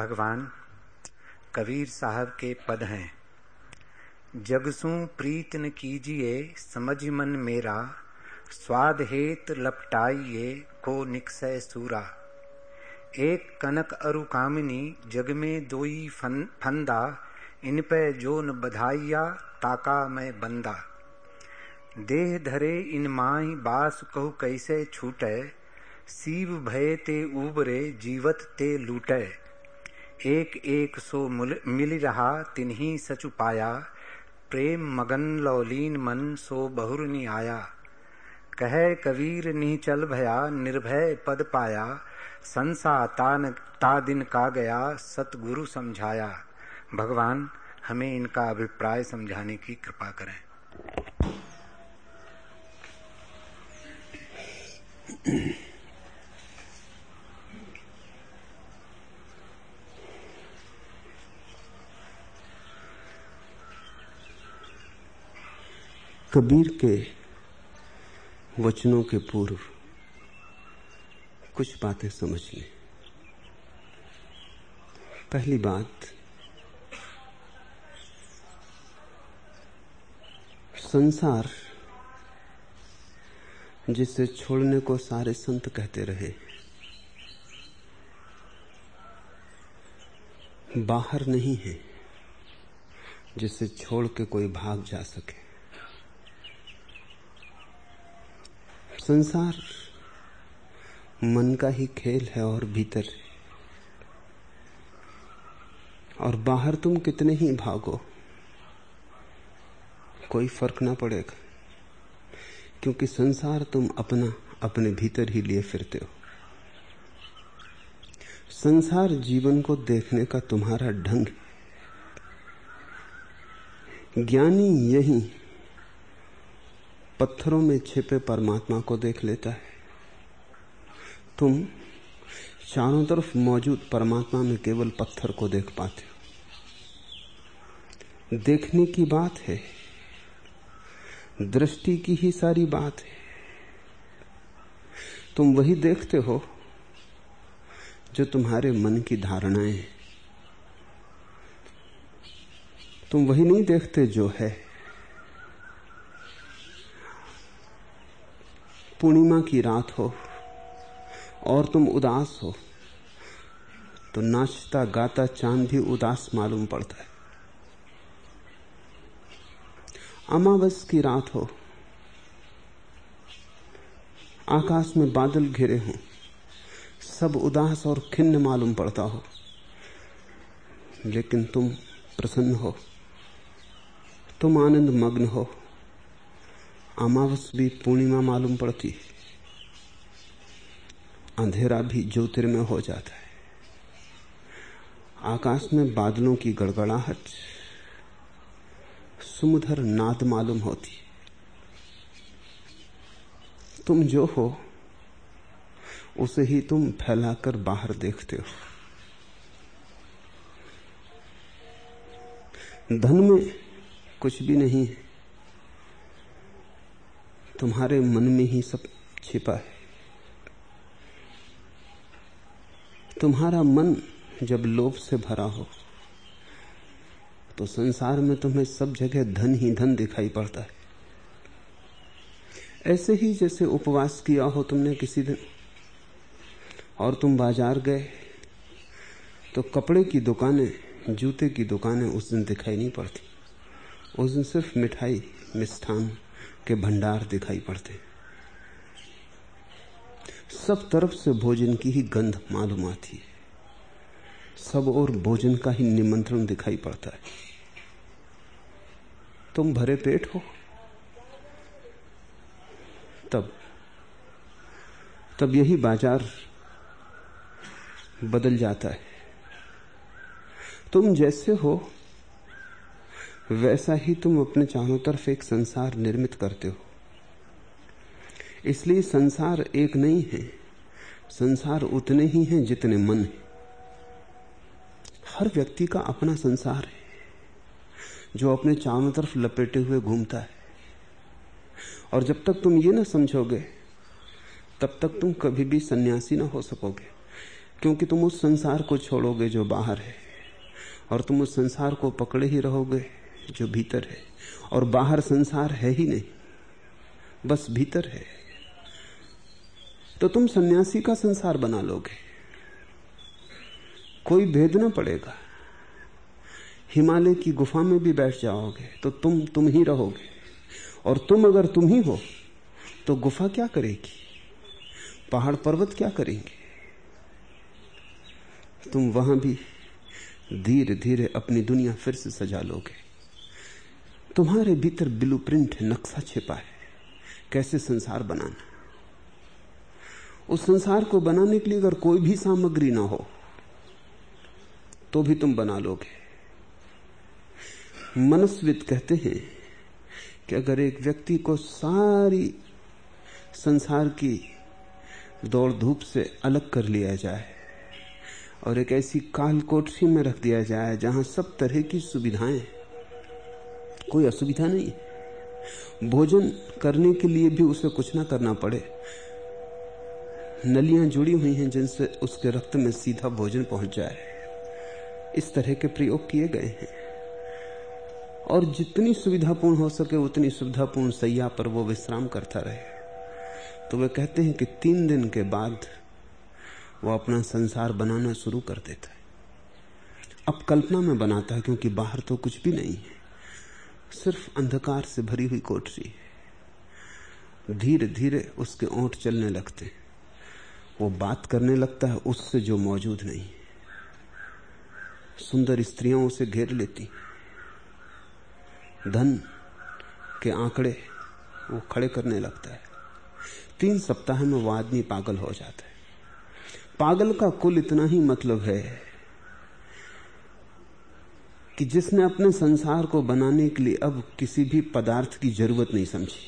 भगवान कबीर साहब के पद हैं। जगसू प्रीत न कीजिए समझ मन मेरा स्वाद हेत लपटाइए को निकसय सूरा। एक कनक अरु कामिनी जग में दोई फन, फंदा इन पे जो न बधाइया ताका मैं बंदा। देह धरे इन माही बास कहु कैसे छूटे सीव भय ते उबरे जीवत ते लूटे। एक एक सो मिल रहा तिन्ही सचु पाया प्रेम मगन लौलीन मन सो बहुर नि आया। कह कबीर नी चल भया, निर्भय पद पाया। संसा तान, ता दिन का गया, सतगुरु समझाया। भगवान, हमें इनका अभिप्राय समझाने की कृपा करें। कबीर के वचनों के पूर्व कुछ बातें समझ लें पहली बात, संसार जिसे छोड़ने को सारे संत कहते रहे, बाहर नहीं है जिसे छोड़ के कोई भाग जा सके। संसार मन का ही खेल है और भीतर। और बाहर तुम कितने ही भागो, कोई फ़र्क ना पड़ेगा, क्योंकि संसार तुम अपना, अपने भीतर ही लिए फिरते हो। संसार जीवन को देखने का तुम्हारा ढंग ज्ञानी यही पत्थरों में छिपे परमात्मा को देख लेता है। तुम चारों तरफ़ मौजूद परमात्मा में केवल पत्थर को देख पाते हो। देखने की बात है, दृष्टि की ही सारी बात है। तुम वही देखते हो जो तुम्हारे मन की धारणाएँ तुम वही नहीं देखते जो है। पूर्णिमा की रात हो और तुम उदास हो तो नाचता गाता चाँद भी उदास मालूम पड़ता है। अमावस की रात हो। आकाश में बादल घिरे हों, सब उदास और खिन्न मालूम पड़ता हो, लेकिन तुम प्रसन्न हो, तुम आनंद मग्न हो। अमावस भी पूर्णिमा मालूम पड़ती है। अंधेरा भी ज्योतिर्मय हो जाता है। आकाश में बादलों की गड़गड़ाहट, सुमधर नाद मालूम होती तुम जो हो, उसे ही तुम फैलाकर बाहर देखते हो। धन में कुछ भी नहीं है। तुम्हारे मन में ही सब छिपा है। तुम्हारा मन जब लोभ से भरा हो तो संसार में तुम्हें सब जगह धन ही धन दिखाई पड़ता है। ऐसे ही जैसे उपवास किया हो तुमने किसी दिन, और तुम बाज़ार गए तो कपड़े की दुकानें, जूते की दुकानें उस दिन दिखाई नहीं पड़ती। उस दिन सिर्फ़ मिठाई, मिष्ठान। के भंडार दिखाई पड़ते। सब तरफ़ से भोजन की ही गंध मालूम आती है। सब और भोजन का ही निमंत्रण दिखाई पड़ता है। तुम भरे पेट हो। तब तब यही बाज़ार बदल जाता है। तुम जैसे हो वैसा ही तुम अपने चारों तरफ़ एक संसार निर्मित करते हो। इसलिए संसार एक नहीं है, संसार उतने ही हैं जितने मन है। हर व्यक्ति का अपना संसार है, जो अपने चारों तरफ़ लपेटे हुए घूमता है। और जब तक तुम ये ना समझोगे, तब तक तुम कभी भी सन्यासी ना हो सकोगे, क्योंकि तुम उस संसार को छोड़ोगे जो बाहर है, और तुम उस संसार को पकड़े ही रहोगे। जो भीतर है, और बाहर संसार है ही नहीं, बस भीतर है। तो तुम सन्यासी का संसार बना लोगे। कोई भेद ना पड़ेगा। हिमालय की गुफा में भी बैठ जाओगे तो तुम तुम ही रहोगे। और तुम अगर तुम ही हो तो गुफा क्या करेगी? पहाड़ पर्वत क्या करेंगे? तुम वहाँ भी धीरे धीरे अपनी दुनिया फिर से सजा लोगे। तुम्हारे भीतर ब्लू प्रिंट नक्शा छिपा है। कैसे संसार बनाना? उस संसार को बनाने के लिए अगर कोई भी सामग्री ना हो तो भी तुम बना लोगे। मनस्वित कहते हैं कि अगर एक व्यक्ति को सारी संसार की दौड़ धूप से अलग कर लिया जाए और एक ऐसी काल कोठरी में रख दिया जाए जहाँ सब तरह की सुविधाएँ कोई असुविधा नहीं भोजन करने के लिए भी उसे कुछ ना करना पड़े। नलियाँ जुड़ी हुई हैं जिनसे उसके रक्त में सीधा भोजन पहुँच जाए। इस तरह के प्रयोग किए गए हैं। और जितनी सुविधापूर्ण हो सके, उतनी सुविधापूर्ण सैया पर वो विश्राम करता रहे। तो वे कहते हैं कि तीन दिन के बाद वो अपना संसार बनाना शुरू कर देता है। अब कल्पना में बनाता है, क्योंकि बाहर तो कुछ भी नहीं है। सिर्फ़ अंधकार से भरी हुई कोठरी है। धीरे धीरे उसके ओंठ चलने लगते वो बात करने लगता है, उससे जो मौजूद नहीं सुंदर स्त्रियाँ उसे घेर लेती धन के आंकड़े वो खड़े करने लगता है। तीन सप्ताह में वो आदमी पागल हो जाता है। पागल का कुल इतना ही मतलब है कि जिसने अपने संसार को बनाने के लिए अब किसी भी पदार्थ की ज़रूरत नहीं समझी।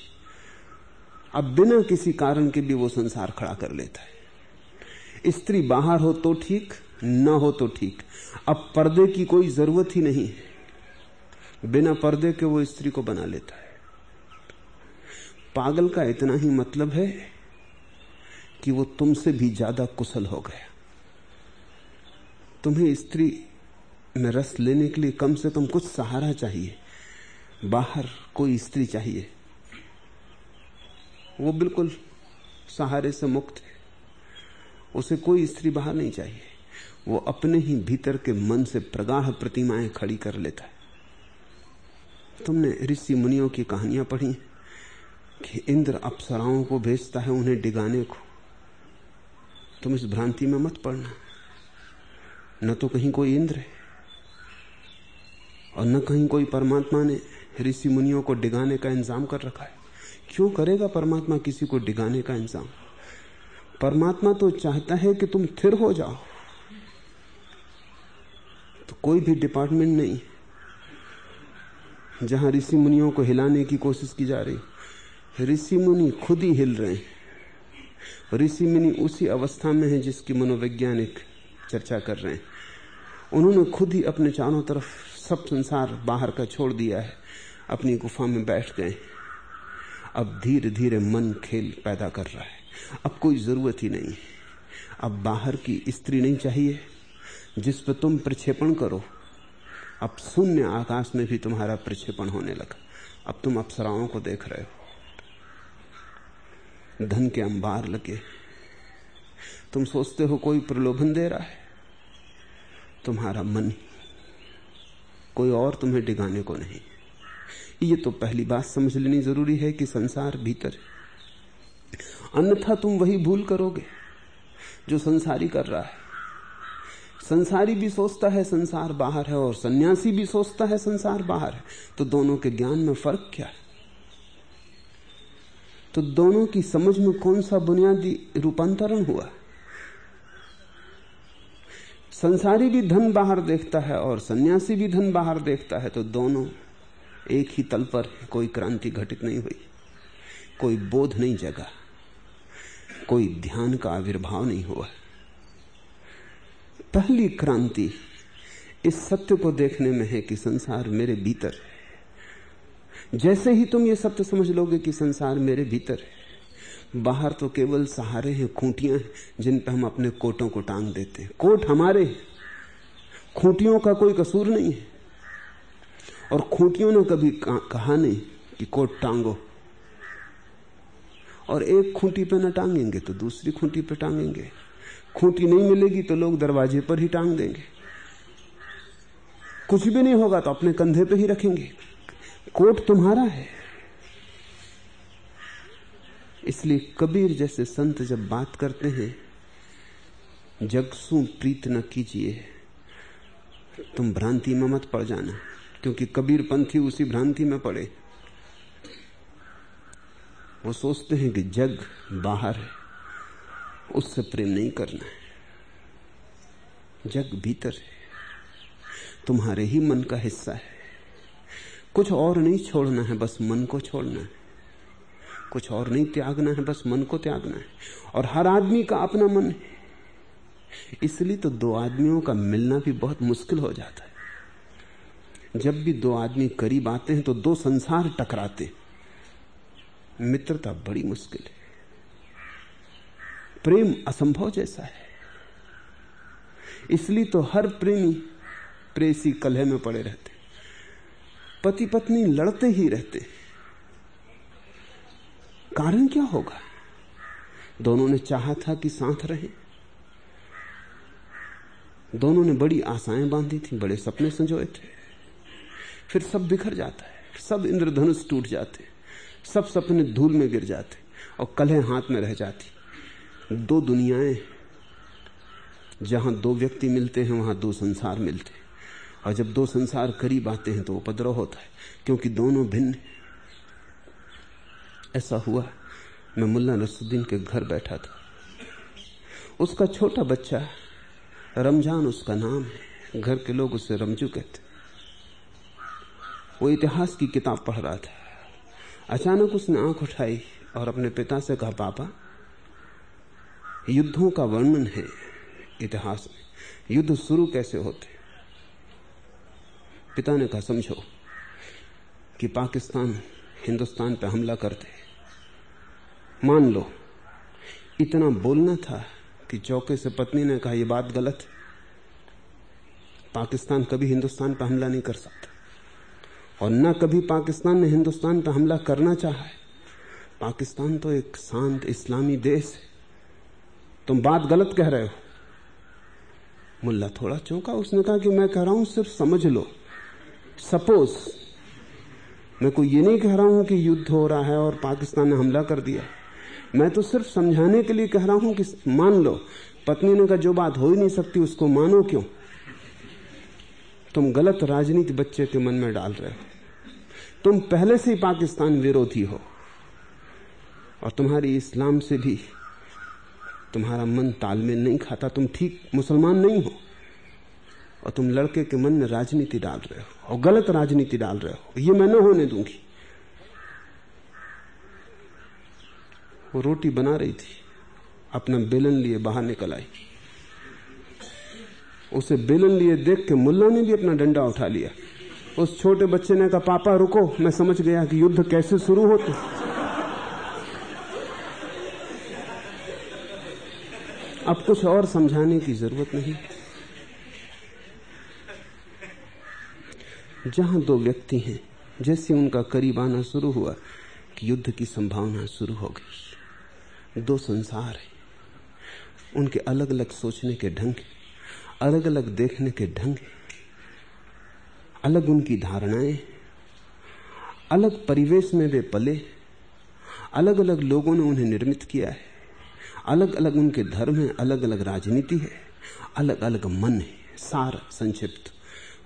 अब बिना किसी कारण के भी वो संसार खड़ा कर लेता है। स्त्री बाहर हो तो ठीक, न हो तो ठीक। अब पर्दे की कोई ज़रूरत ही नहीं बिना पर्दे के वो स्त्री को बना लेता है। पागल का इतना ही मतलब है कि वो तुमसे भी ज़्यादा कुशल हो गया। तुम्हें स्त्री में रस लेने के लिए कम से कम कुछ सहारा चाहिए। बाहर कोई स्त्री चाहिए। वो बिल्कुल सहारे से मुक्त है। उसे कोई स्त्री बाहर नहीं चाहिए। वो अपने ही भीतर के मन से प्रगाढ़ प्रतिमाएँ खड़ी कर लेता है। तुमने ऋषि मुनियों की कहानियाँ पढ़ी कि इंद्र अप्सराओं को भेजता है उन्हें डिगाने को। तुम इस भ्रांति में मत पड़ना। न तो कहीं कोई इंद्र है। और न कहीं कोई परमात्मा ने ऋषि मुनियों को डिगाने का इंतज़ाम कर रखा है। क्यों करेगा परमात्मा किसी को डिगाने का इंतज़ाम? परमात्मा तो चाहता है कि तुम थिर हो जाओ। तो कोई भी डिपार्टमेंट नहीं, जहाँ ऋषि मुनियों को हिलाने की कोशिश की जा रही। ऋषि मुनि खुद ही हिल रहे हैं। ऋषि मुनि उसी अवस्था में है जिसकी मनोवैज्ञानिक चर्चा कर रहे हैं। उन्होंने खुद ही अपने चारों तरफ़ सब संसार बाहर का छोड़ दिया है। अपनी गुफा में बैठ गए। अब धीरे धीरे मन खेल पैदा कर रहा है। अब कोई ज़रूरत ही नहीं। अब बाहर की स्त्री नहीं चाहिए। जिस पर तुम प्रक्षेपण करो, अब शून्य आकाश में भी तुम्हारा प्रक्षेपण होने लगा। अब तुम अप्सराओं को देख रहे हो। धन के अंबार लगे। तुम सोचते हो कोई प्रलोभन दे रहा है। तुम्हारा मन कोई और तुम्हें डिगाने को नहीं। ये तो पहली बात समझ लेनी ज़रूरी है कि संसार भीतर है। अन्यथा तुम वही भूल करोगे जो संसारी कर रहा है। संसारी भी सोचता है संसार बाहर है और सन्यासी भी सोचता है संसार बाहर है। तो दोनों के ज्ञान में फ़र्क क्या है? तो दोनों की समझ में कौन सा बुनियादी रूपांतरण हुआ? संसारी भी धन बाहर देखता है और सन्यासी भी धन बाहर देखता है तो दोनों एक ही तल पर कोई क्रांति घटित नहीं हुई, कोई बोध नहीं जगा, कोई ध्यान का आविर्भाव नहीं हुआ। पहली क्रांति इस सत्य को देखने में है कि संसार मेरे भीतर जैसे ही तुम ये सत्य समझ लोगे कि संसार मेरे भीतर है बाहर तो केवल सहारे हैं, खूंटियाँ हैं, जिन पर हम अपने कोटों को टांग देते हैं। कोट हमारे खूंटियों का कोई कसूर नहीं है। और खूंटियों ने कभी कहा नहीं कि कोट टांगो। और एक खूंटी पे ना टांगेंगे तो दूसरी खूंटी पे टांगेंगे। खूंटी नहीं मिलेगी तो लोग दरवाजे पर ही टांग देंगे। कुछ भी नहीं होगा तो अपने कंधे पे ही रखेंगे। कोट तुम्हारा है। इसलिए कबीर जैसे संत जब बात करते हैं, जगसू प्रीत न कीजिए, तुम भ्रांति में मत पड़ जाना, क्योंकि कबीर पंथी उसी भ्रांति में पड़े। वो सोचते हैं कि जग बाहर है, उससे प्रेम नहीं करना है। जग भीतर है, तुम्हारे ही मन का हिस्सा है। कुछ और नहीं छोड़ना है, बस मन को छोड़ना है। कुछ और नहीं त्यागना है, बस मन को त्यागना है। और हर आदमी का अपना मन है। इसलिए तो दो आदमियों का मिलना भी बहुत मुश्किल हो जाता है। जब भी दो आदमी करीब आते हैं तो दो संसार टकराते मित्रता बड़ी मुश्किल है। प्रेम असंभव जैसा है। इसलिए तो हर प्रेमी प्रेसी कलह में पड़े रहते पति पत्नी लड़ते ही रहते कारण क्या होगा? दोनों ने चाहा था कि साथ रहे। दोनों ने बड़ी आशाएँ बांधी थी, बड़े सपने संजोए थे। फिर सब बिखर जाता है, सब इंद्रधनुष टूट जाते सब सपने धूल में गिर जाते और कलह हाथ में रह जाती दो दुनियाएँ जहाँ दो व्यक्ति मिलते हैं, वहाँ दो संसार मिलते हैं। और जब दो संसार करीब आते हैं तो उपद्रव होता है, क्योंकि दोनों भिन्न ऐसा हुआ, मैं मुल्ला नसुद्दीन के घर बैठा था। उसका छोटा बच्चा, रमज़ान उसका नाम है, घर के लोग उसे रमजू कहते वो इतिहास की किताब पढ़ रहा था। अचानक उसने आँख उठाई और अपने पिता से कहा, पापा, युद्धों का वर्णन है इतिहास में। युद्ध शुरू कैसे होते? पिता ने कहा, समझो कि पाकिस्तान हिंदुस्तान पर हमला करते मान लो, इतना बोलना था कि चौके से पत्नी ने कहा यह बात गलत पाकिस्तान कभी हिंदुस्तान पर हमला नहीं कर सकता। और न कभी पाकिस्तान ने हिंदुस्तान पर हमला करना चाहा है। पाकिस्तान तो एक शांत इस्लामी देश है। तुम बात गलत कह रहे हो। मुल्ला थोड़ा चौंका। उसने कहा कि मैं कह रहा हूँ, सिर्फ़ समझ लो। सपोज़, मैं कोई ये नहीं कह रहा हूँ कि युद्ध हो रहा है और पाकिस्तान ने हमला कर दिया। मैं तो सिर्फ़ समझाने के लिए कह रहा हूँ कि मान लो, पत्नी ने कहा, जो बात हो ही नहीं सकती, उसको मानो क्यों? तुम गलत राजनीति बच्चे के मन में डाल रहे हो। तुम पहले से ही पाकिस्तान विरोधी हो। और तुम्हारी इस्लाम से भी तुम्हारा मन तालमेल नहीं खाता। तुम ठीक मुसलमान नहीं हो। और तुम लड़के के मन में राजनीति डाल रहे हो। और गलत राजनीति डाल रहे हो। ये मैं न होने दूँगी। वो रोटी बना रही थी, अपना बेलन लिए बाहर निकल आई। उसे बेलन लिए देख के मुल्ला ने भी अपना डंडा उठा लिया। उस छोटे बच्चे ने कहा, पापा, रुको, मैं समझ गया कि युद्ध कैसे शुरू होते अब कुछ और समझाने की ज़रूरत नहीं। जहाँ दो व्यक्ति हैं, जैसे उनका करीब आना शुरू हुआ कि युद्ध की संभावना शुरू हो गई। दो संसार हैं। उनके अलग अलग सोचने के ढंग अलग अलग देखने के ढंग अलग उनकी धारणाएँ अलग परिवेश में वे पले अलग अलग लोगों ने उन्हें निर्मित किया है अलग अलग उनके धर्म है अलग अलग राजनीति है अलग अलग मन है, सार संक्षिप्त,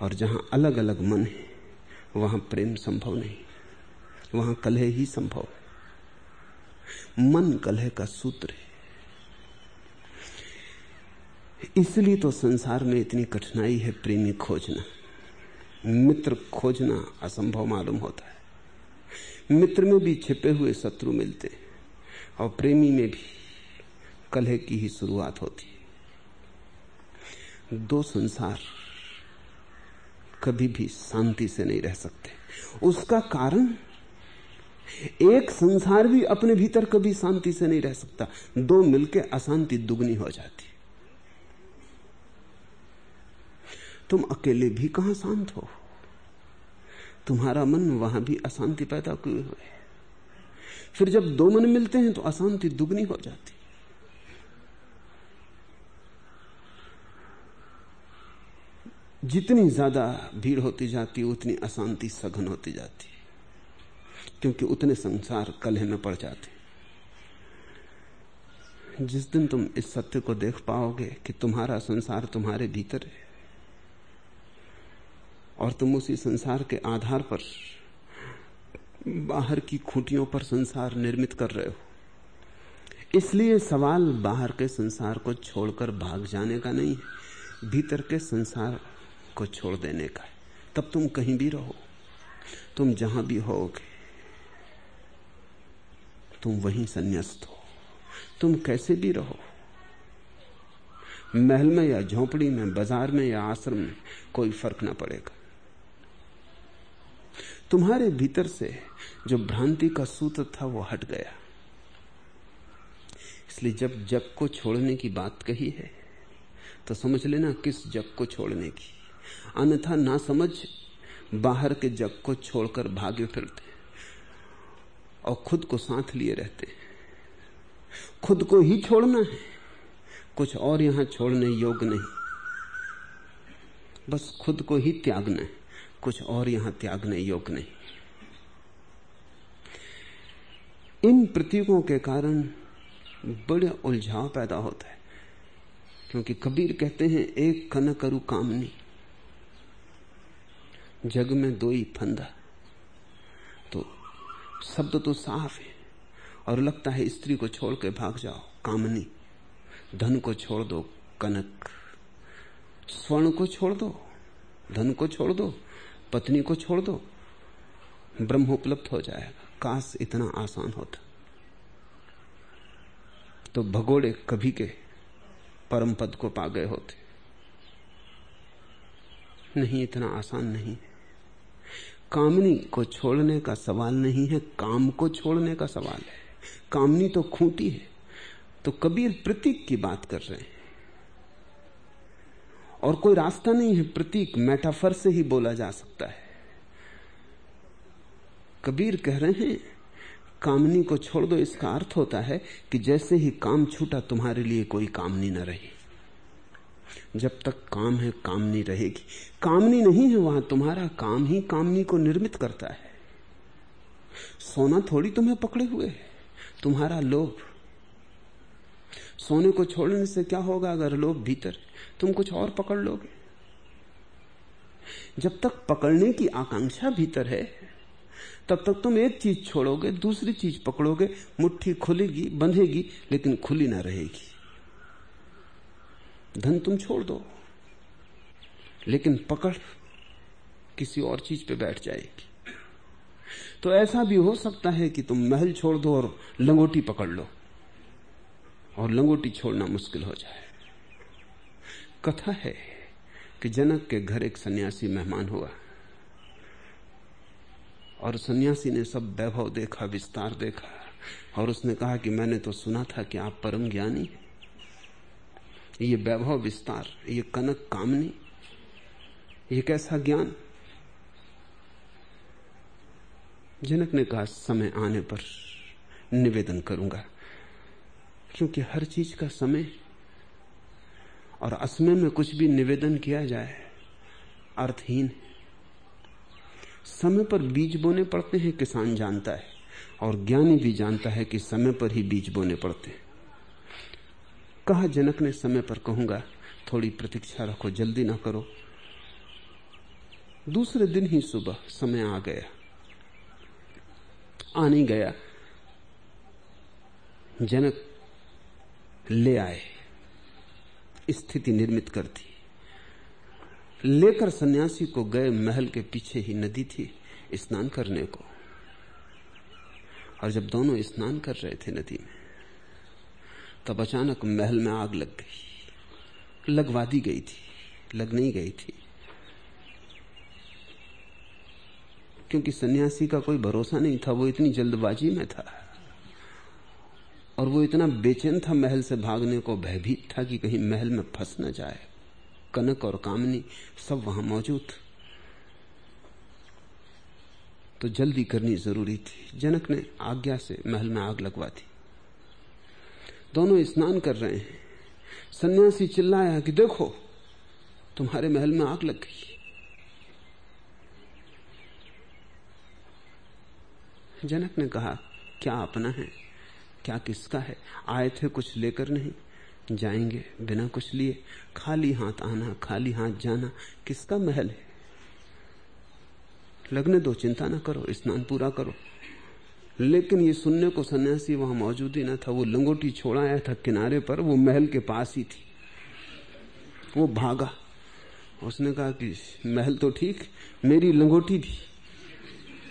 और जहाँ अलग अलग मन है, वहाँ प्रेम संभव नहीं, वहाँ कलह ही संभव है। मन कलह का सूत्र है। इसलिए तो संसार में इतनी कठिनाई है प्रेमी खोजना। मित्र खोजना असंभव मालूम होता है। मित्र में भी छिपे हुए शत्रु मिलते हैं और प्रेमी में भी कलह की ही शुरुआत होती है। दो संसार कभी भी शांति से नहीं रह सकते। उसका कारण एक संसार भी अपने भीतर कभी शांति से नहीं रह सकता। दो मिलकर अशांति दुगनी हो जाती। तुम अकेले भी कहाँ शांत हो? तुम्हारा मन वहाँ भी अशांति पैदा क्यों हुए? फिर जब दो मन मिलते हैं तो अशांति दुगनी हो जाती। जितनी ज़्यादा भीड़ होती जाती, उतनी अशांति सघन होती जाती। क्योंकि उतने संसार कलह में पड़ जाते। जिस दिन तुम इस सत्य को देख पाओगे कि तुम्हारा संसार तुम्हारे भीतर है, और तुम उसी संसार के आधार पर बाहर की खूंटियों पर संसार निर्मित कर रहे हो, इसलिए सवाल बाहर के संसार को छोड़कर भाग जाने का नहीं है, भीतर के संसार को छोड़ देने का है। तब तुम कहीं भी रहो, तुम जहाँ भी होगे तुम वहीं संन्यास्त हो। तुम कैसे भी रहो। महल में या झोपड़ी में, बाज़ार में या आश्रम में कोई फ़र्क ना पड़ेगा। तुम्हारे भीतर से जो भ्रांति का सूत्र था, वो हट गया। इसलिए जब जग को छोड़ने की बात कही है तो समझ लेना किस जग को छोड़ने की। अन्यथा ना समझ, बाहर के जग को छोड़कर भागे फिरते। और खुद को साथ लिए रहते खुद को ही छोड़ना है। कुछ और यहाँ छोड़ने योग्य नहीं। बस खुद को ही त्यागना है। कुछ और यहाँ त्यागने योग्य नहीं। इन प्रतीकों के कारण बड़े उलझाव पैदा होता है। क्योंकि कबीर कहते हैं, एक कन करु कामनी। जग में दो ही फंदा। शब्द तो साफ़ है और लगता है स्त्री को छोड़ के भाग जाओ, कामनी। धन को छोड़ दो, कनक। स्वर्ण को छोड़ दो, धन को छोड़ दो, पत्नी को छोड़ दो। ब्रह्म उपलब्ध हो जाएगा। काश इतना आसान होता। तो भगोड़े कभी के परम पद को पा गए होते। नहीं, इतना आसान नहीं है। कामनी को छोड़ने का सवाल नहीं है, काम को छोड़ने का सवाल है। कामनी तो खूंटी है तो कबीर प्रतीक की बात कर रहे हैं। और कोई रास्ता नहीं है, प्रतीक मेटाफर से ही बोला जा सकता है। कबीर कह रहे हैं, कामनी को छोड़ दो, इसका अर्थ होता है कि जैसे ही काम छूटा, तुम्हारे लिए कोई कामनी न रही। जब तक काम है कामनी रहेगी। कामनी नहीं है वहाँ, तुम्हारा काम ही कामनी को निर्मित करता है। सोना थोड़ी तुम्हें पकड़े हुए है, तुम्हारा लोभ। सोने को छोड़ने से क्या होगा अगर लोभ भीतर तुम कुछ और पकड़ लोगे। जब तक पकड़ने की आकांक्षा भीतर है, तब तक तुम एक चीज़ छोड़ोगे, दूसरी चीज़ पकड़ोगे, मुट्ठी खुलेगी, बंधेगी, लेकिन खुली ना रहेगी। धन तुम छोड़ दो। लेकिन पकड़ किसी और चीज़ पे बैठ जाएगी। तो ऐसा भी हो सकता है कि तुम महल छोड़ दो और लंगोटी पकड़ लो और लंगोटी छोड़ना मुश्किल हो जाए। कथा है कि जनक के घर एक सन्यासी मेहमान हुआ और सन्यासी ने सब वैभव देखा, विस्तार देखा और उसने कहा कि मैंने तो सुना था कि आप परम ज्ञानी हैं। ये वैभव विस्तार, ये कनक कामनी, ये कैसा ज्ञान? जनक ने कहा, समय आने पर निवेदन करूँगा, क्योंकि हर चीज़ का समय और असमय में कुछ भी निवेदन किया जाए, अर्थहीन समय पर बीज बोने पड़ते हैं, किसान जानता है, और ज्ञानी भी जानता है कि समय पर ही बीज बोने पड़ते हैं। कहा जनक ने समय पर कहूँगा, थोड़ी प्रतीक्षा रखो, जल्दी ना करो। दूसरे दिन ही सुबह समय आ गया। आ नहीं गया। जनक ले आए। स्थिति निर्मित कर दी। लेकर सन्यासी को गए महल के पीछे ही नदी थी स्नान करने को। और जब दोनों स्नान कर रहे थे नदी में तब अचानक महल में आग लग गई। लगवा दी गई थी, लग नहीं गई थी। क्योंकि सन्यासी का कोई भरोसा नहीं था, वो इतनी जल्दबाजी में था। और वो इतना बेचैन था महल से भागने को, भयभीत था कि कहीं महल में फंस न जाए। कनक और कामनी सब वहाँ मौजूद। तो जल्दी करनी ज़रूरी थी। जनक ने आज्ञा से महल में आग लगवा दी। दोनों स्नान कर रहे हैं। सन्यासी चिल्लाया कि देखो, तुम्हारे महल में आग लग गई। जनक ने कहा, क्या अपना है? क्या किसका है? आए थे कुछ लेकर नहीं। जाएँगे बिना कुछ लिए। खाली हाथ आना, खाली हाथ जाना, किसका महल है? लगने दो, चिंता ना करो, स्नान पूरा करो। लेकिन ये सुनने को सन्यासी वहाँ मौजूद ही ना था। वो लंगोटी छोड़ा आया था किनारे पर, वो महल के पास ही थी। वो भागा। उसने कहा कि, महल तो ठीक, मेरी लंगोटी भी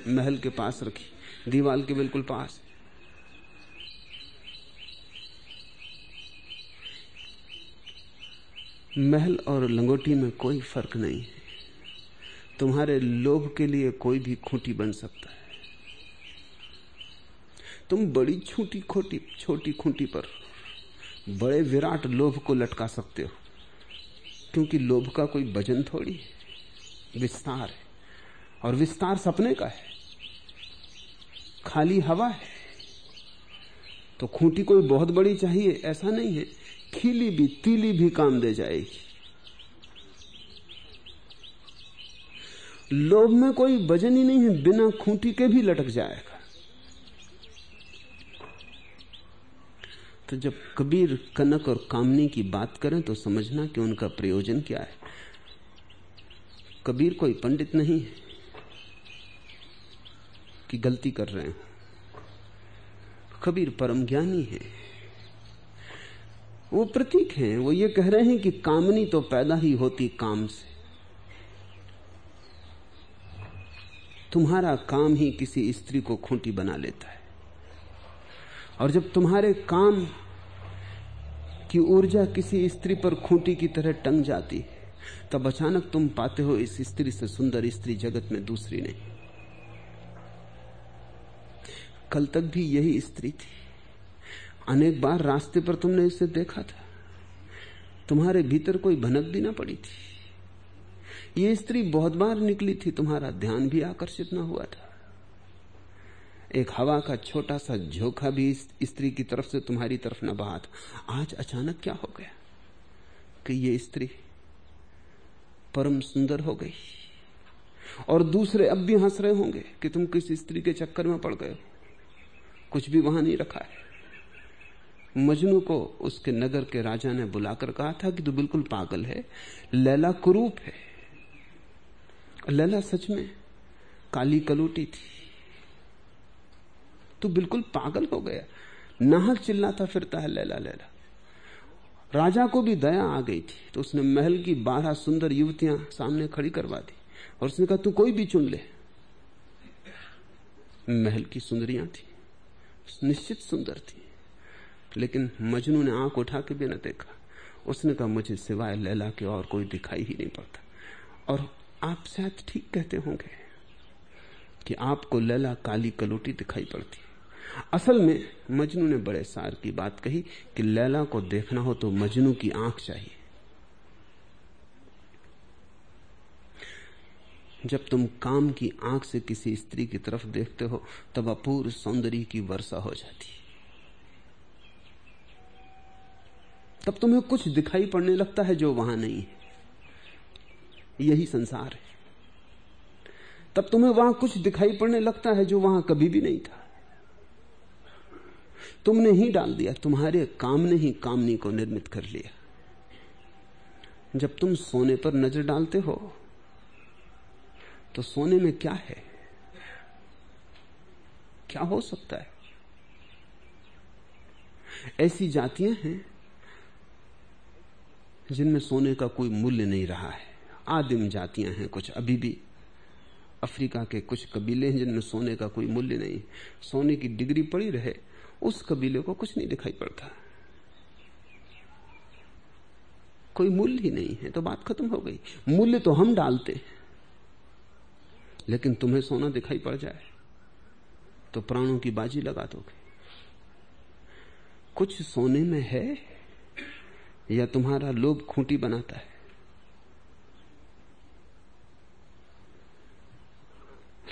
महल के पास रखी, दीवाल के बिल्कुल पास महल और लंगोटी में कोई फ़र्क नहीं है। तुम्हारे लोभ के लिए कोई भी खूंटी बन सकता है। तुम बड़ी छोटी खोटी, छोटी खूंटी पर बड़े विराट लोभ को लटका सकते हो। क्योंकि लोभ का कोई वज़न थोड़ी है। विस्तार है। और विस्तार सपने का है। खाली हवा है। तो खूंटी कोई बहुत बड़ी चाहिए, ऐसा नहीं है। खीली भी, तीली भी काम दे जाएगी। लोभ में कोई वज़न ही नहीं है। बिना खूंटी के भी लटक जाएगा। तो जब कबीर, कनक और कामनी की बात करें तो समझना कि उनका प्रयोजन क्या है। कबीर कोई पंडित नहीं है कि गलती कर रहे हैं। कबीर परम ज्ञानी है। वो प्रतीक हैं। वो ये कह रहे हैं कि कामनी तो पैदा ही होती काम से। तुम्हारा काम ही किसी स्त्री को खूंटी बना लेता है। और जब तुम्हारे काम की ऊर्जा किसी स्त्री पर खूंटी की तरह टंग जाती, तब अचानक तुम पाते हो इस स्त्री से सुंदर स्त्री जगत में दूसरी नहीं। कल तक भी यही स्त्री थी। अनेक बार रास्ते पर तुमने इसे देखा था। तुम्हारे भीतर कोई भनक भी ना पड़ी थी। ये स्त्री बहुत बार निकली थी, तुम्हारा ध्यान भी आकर्षित ना हुआ था। एक हवा का छोटा सा झोंका भी स्त्री की तरफ़ से तुम्हारी तरफ़ न बहा था। आज अचानक क्या हो गया कि ये स्त्री परम सुंदर हो गई? और दूसरे अब भी हंस रहे होंगे कि तुम किस स्त्री के चक्कर में पड़ गए हो? कुछ भी वहाँ नहीं रखा है। मजनू को उसके नगर के राजा ने बुलाकर कहा था कि तू बिल्कुल पागल है, लैला कुरूप है। लैला सच में काली कलूटी थी। तू बिल्कुल पागल हो गया। नाहक चिल्लाता फिरता है, लैला लैला। राजा को भी दया आ गई थी तो उसने महल की बारह सुंदर युवतियाँ सामने खड़ी करवा दी, और उसने कहा, तू कोई भी चुन ले। महल की सुंदरियाँ थी, निश्चित सुंदर थी, लेकिन मजनू ने आँख उठा के भी न देखा। उसने कहा, मुझे सिवाय लैला के और कोई दिखाई ही नहीं पड़ता। और आप शायद ठीक कहते होंगे कि आपको लैला काली कलोटी दिखाई पड़ती। असल में मजनू ने बड़े सार की बात कही कि लैला को देखना हो तो मजनू की आँख चाहिए। जब तुम काम की आँख से किसी स्त्री की तरफ़ देखते हो, तब अपूर्व सौंदर्य की वर्षा हो जाती तब तुम्हें कुछ दिखाई पड़ने लगता है जो वहाँ नहीं है। यही संसार है। तब तुम्हें वहाँ कुछ दिखाई पड़ने लगता है जो वहाँ कभी भी नहीं था। तुमने ही डाल दिया, तुम्हारे काम ने ही कामनी को निर्मित कर लिया। जब तुम सोने पर नज़र डालते हो तो सोने में क्या है? क्या हो सकता है? ऐसी जातियाँ हैं जिनमें सोने का कोई मूल्य नहीं रहा है। आदिम जातियाँ हैं कुछ, अभी भी अफ्रीका के कुछ कबीले हैं जिनमें सोने का कोई मूल्य नहीं। सोने की डिग्री पड़ी रहे उस कबीले को कुछ नहीं दिखाई पड़ता। कोई मूल्य ही नहीं है तो बात खत्म हो गई। मूल्य तो हम डालते लेकिन तुम्हें सोना दिखाई पड़ जाए तो प्राणों की बाजी लगा दोगे। कुछ सोने में है, या तुम्हारा लोभ खूंटी बनाता है?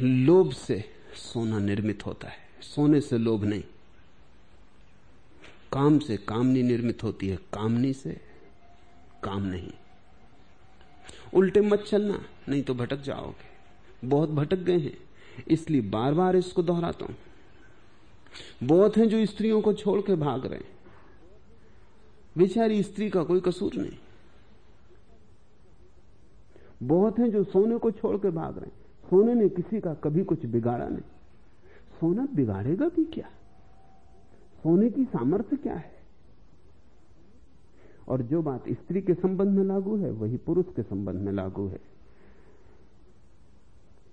लोभ से सोना निर्मित होता है, सोने से लोभ नहीं। काम से कामनी निर्मित होती है, कामनी से काम नहीं। उल्टे मत चलना, नहीं तो भटक जाओगे। बहुत भटक गए हैं, इसलिए बार बार इसको दोहराता हूँ। बहुत हैं जो स्त्रियों को छोड़ के भाग रहे हैं। बेचारी स्त्री का कोई कसूर नहीं। बहुत हैं जो सोने को छोड़ के भाग रहे हैं। सोने ने किसी का कभी कुछ बिगाड़ा नहीं। सोना बिगाड़ेगा भी क्या? सोने की सामर्थ्य क्या है? और जो बात स्त्री के संबंध में लागू है, वही पुरुष के संबंध में लागू है।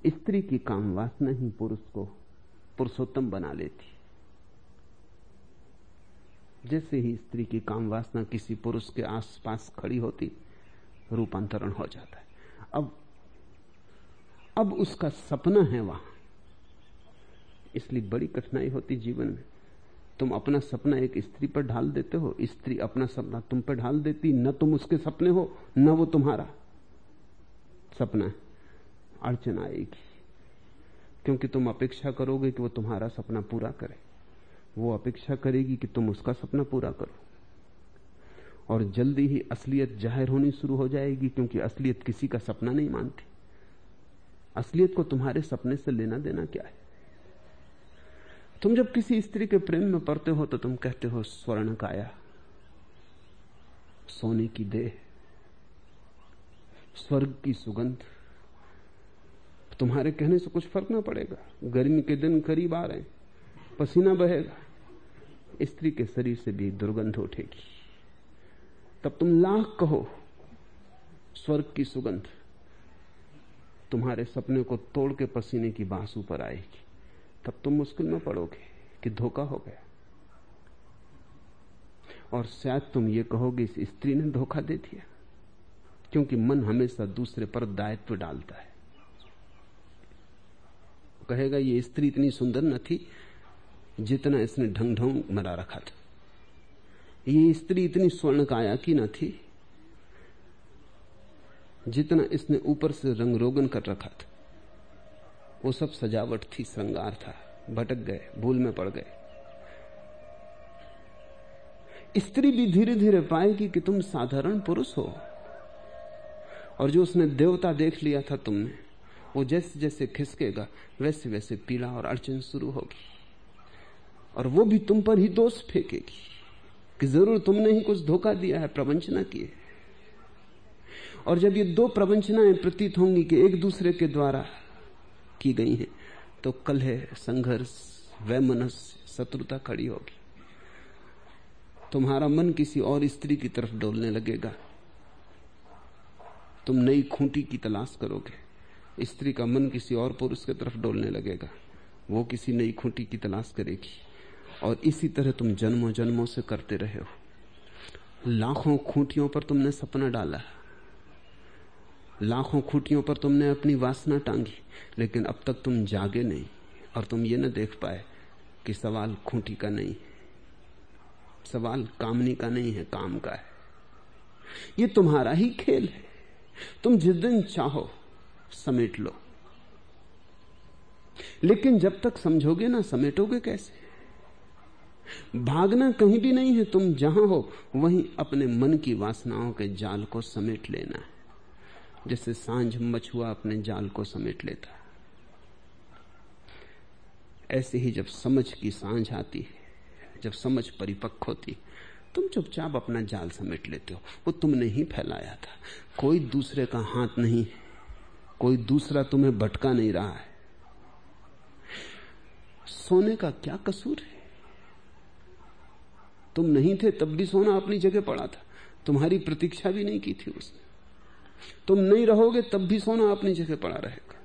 स्त्री की काम वासना ही पुरुष को पुरुषोत्तम बना लेती। जैसे ही स्त्री की काम वासना किसी पुरुष के आसपास खड़ी होती, रूपांतरण हो जाता है। अब अब उसका सपना है वहाँ। इसलिए बड़ी कठिनाई होती जीवन में। तुम अपना सपना एक स्त्री पर ढाल देते हो, स्त्री अपना सपना तुम पर ढाल देती, न तुम उसके सपने हो, न वो तुम्हारा सपना अड़चन आएगी, क्योंकि तुम अपेक्षा करोगे कि वो तुम्हारा सपना पूरा करे। वो अपेक्षा करेगी कि तुम उसका सपना पूरा करो। और जल्दी ही असलियत ज़ाहिर होनी शुरू हो जाएगी, क्योंकि असलियत किसी का सपना नहीं मानती। असलियत को तुम्हारे सपने से लेना देना क्या है? तुम जब किसी स्त्री के प्रेम में पड़ते हो तो तुम कहते हो, स्वर्ण काया, सोने की देह, स्वर्ग की सुगंध। तुम्हारे कहने से कुछ फ़र्क ना पड़ेगा। गर्मी के दिन करीब आ रहे हैं, पसीना बहेगा, स्त्री के शरीर से भी दुर्गंध उठेगी। तब तुम लाख कहो, स्वर्ग की सुगंध तुम्हारे सपने को तोड़ के पसीने की बाँस ऊपर आएगी। तब तुम मुश्किल में पड़ोगे कि धोखा हो गया। और शायद तुम ये कहोगे, इस स्त्री ने धोखा दे दिया। क्योंकि मन हमेशा दूसरे पर दायित्व डालता है। कहेगा, ये स्त्री इतनी सुंदर न थी जितना इसने ढंग ढंग मरा रखा था। ये स्त्री इतनी स्वर्ण काया की न थी जितना इसने ऊपर से रंग रोगन कर रखा था। वो सब सजावट थी, श्रृंगार था। भटक गए, भूल में पड़ गए। स्त्री भी धीरे धीरे पाएगी कि तुम साधारण पुरुष हो। और जो उसने देवता देख लिया था तुमने, वो जैसे जैसे खिसकेगा वैसे वैसे पीड़ा और अड़चन शुरू होगी। और वो भी तुम पर ही दोष फेंकेगी कि ज़रूर तुमने ही कुछ धोखा दिया है, प्रवंचना किए और जब ये दो प्रवंचनाएँ प्रतीत होंगी कि एक दूसरे के द्वारा की गई हैं तो कलह संघर्ष वैमनस्य शत्रुता खड़ी होगी। तुम्हारा मन किसी और स्त्री की तरफ़ डोलने लगेगा। तुम नई खूंटी की तलाश करोगे। स्त्री का मन किसी और पुरुष की तरफ़ डोलने लगेगा। वो किसी नई खूंटी की तलाश करेगी। और इसी तरह तुम जन्मों जन्मों से करते रहे हो। लाखों खूंटियों पर तुमने सपना डाला। लाखों खूटियों पर तुमने अपनी वासना टांगी, लेकिन अब तक तुम जागे नहीं, और तुम ये न देख पाए कि सवाल खूंटी का नहीं, सवाल कामनी का नहीं है, काम का है। ये तुम्हारा ही खेल है। तुम जिस दिन चाहो, समेट लो। लेकिन जब तक समझोगे ना, समेटोगे कैसे? भागना कहीं भी नहीं है, तुम जहाँ हो, वहीं अपने मन की वासनाओं के जाल को समेट लेना है। जैसे साँझ मछुआ अपने जाल को समेट लेता ऐसे ही जब समझ की साँझ आती है, जब समझ परिपक्व होती तुम चुपचाप अपना जाल समेट लेते हो। वो तुमने ही फैलाया था। कोई दूसरे का हाथ नहीं कोई दूसरा तुम्हें भटका नहीं रहा है। सोने का क्या कसूर है? तुम नहीं थे, तब भी सोना अपनी जगह पड़ा था। तुम्हारी प्रतीक्षा भी नहीं की थी उसने। तुम नहीं रहोगे, तब भी सोना अपनी जगह पड़ा रहेगा।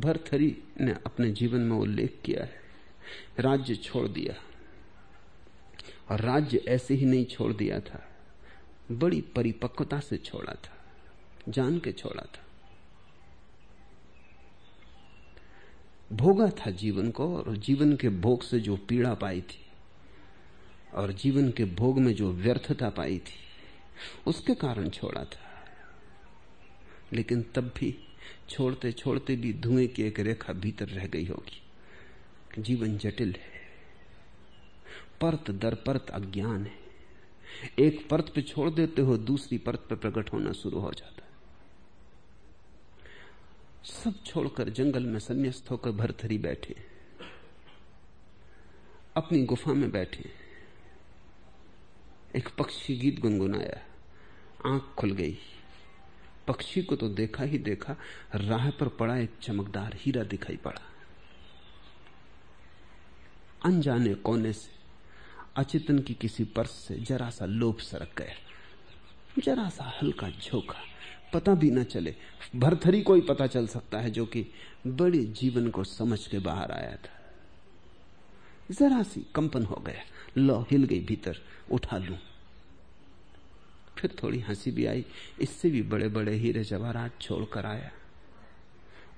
भरथरी ने अपने जीवन में उल्लेख किया है। राज्य छोड़ दिया। और राज्य ऐसे ही नहीं छोड़ दिया था। बड़ी परिपक्वता से छोड़ा था। जान के छोड़ा था। भोगा था जीवन को, और जीवन के भोग से जो पीड़ा पाई थी, और जीवन के भोग में जो व्यर्थता पाई थी, उसके कारण छोड़ा था। लेकिन तब भी छोड़ते छोड़ते भी धुएँ की एक रेखा भीतर रह गई होगी। जीवन जटिल है। परत दर परत अज्ञान है। एक परत पे छोड़ देते हो, दूसरी परत पे प्रकट होना शुरू हो जाता है। सब छोड़कर जंगल में संन्यास्त होकर भरथरी बैठे अपनी गुफा में बैठे एक पक्षी गीत गुनगुनाया। आँख खुल गई। पक्षी को तो देखा ही देखा राह पर पड़ा एक चमकदार हीरा दिखाई पड़ा। अनजाने कोने से, अचेतन की किसी पर्स से जरा सा लोभ सरक गया। जरा सा हल्का झोंका, पता भी न चले, भरथरी को ही पता चल सकता है जो कि बड़े जीवन को समझ के बाहर आया था। जरा सी कंपन हो गया, लो हिल गई भीतर, उठा लू। फिर थोड़ी हँसी भी आई। इससे भी बड़े बड़े हीरे जवाहरात छोड़कर आया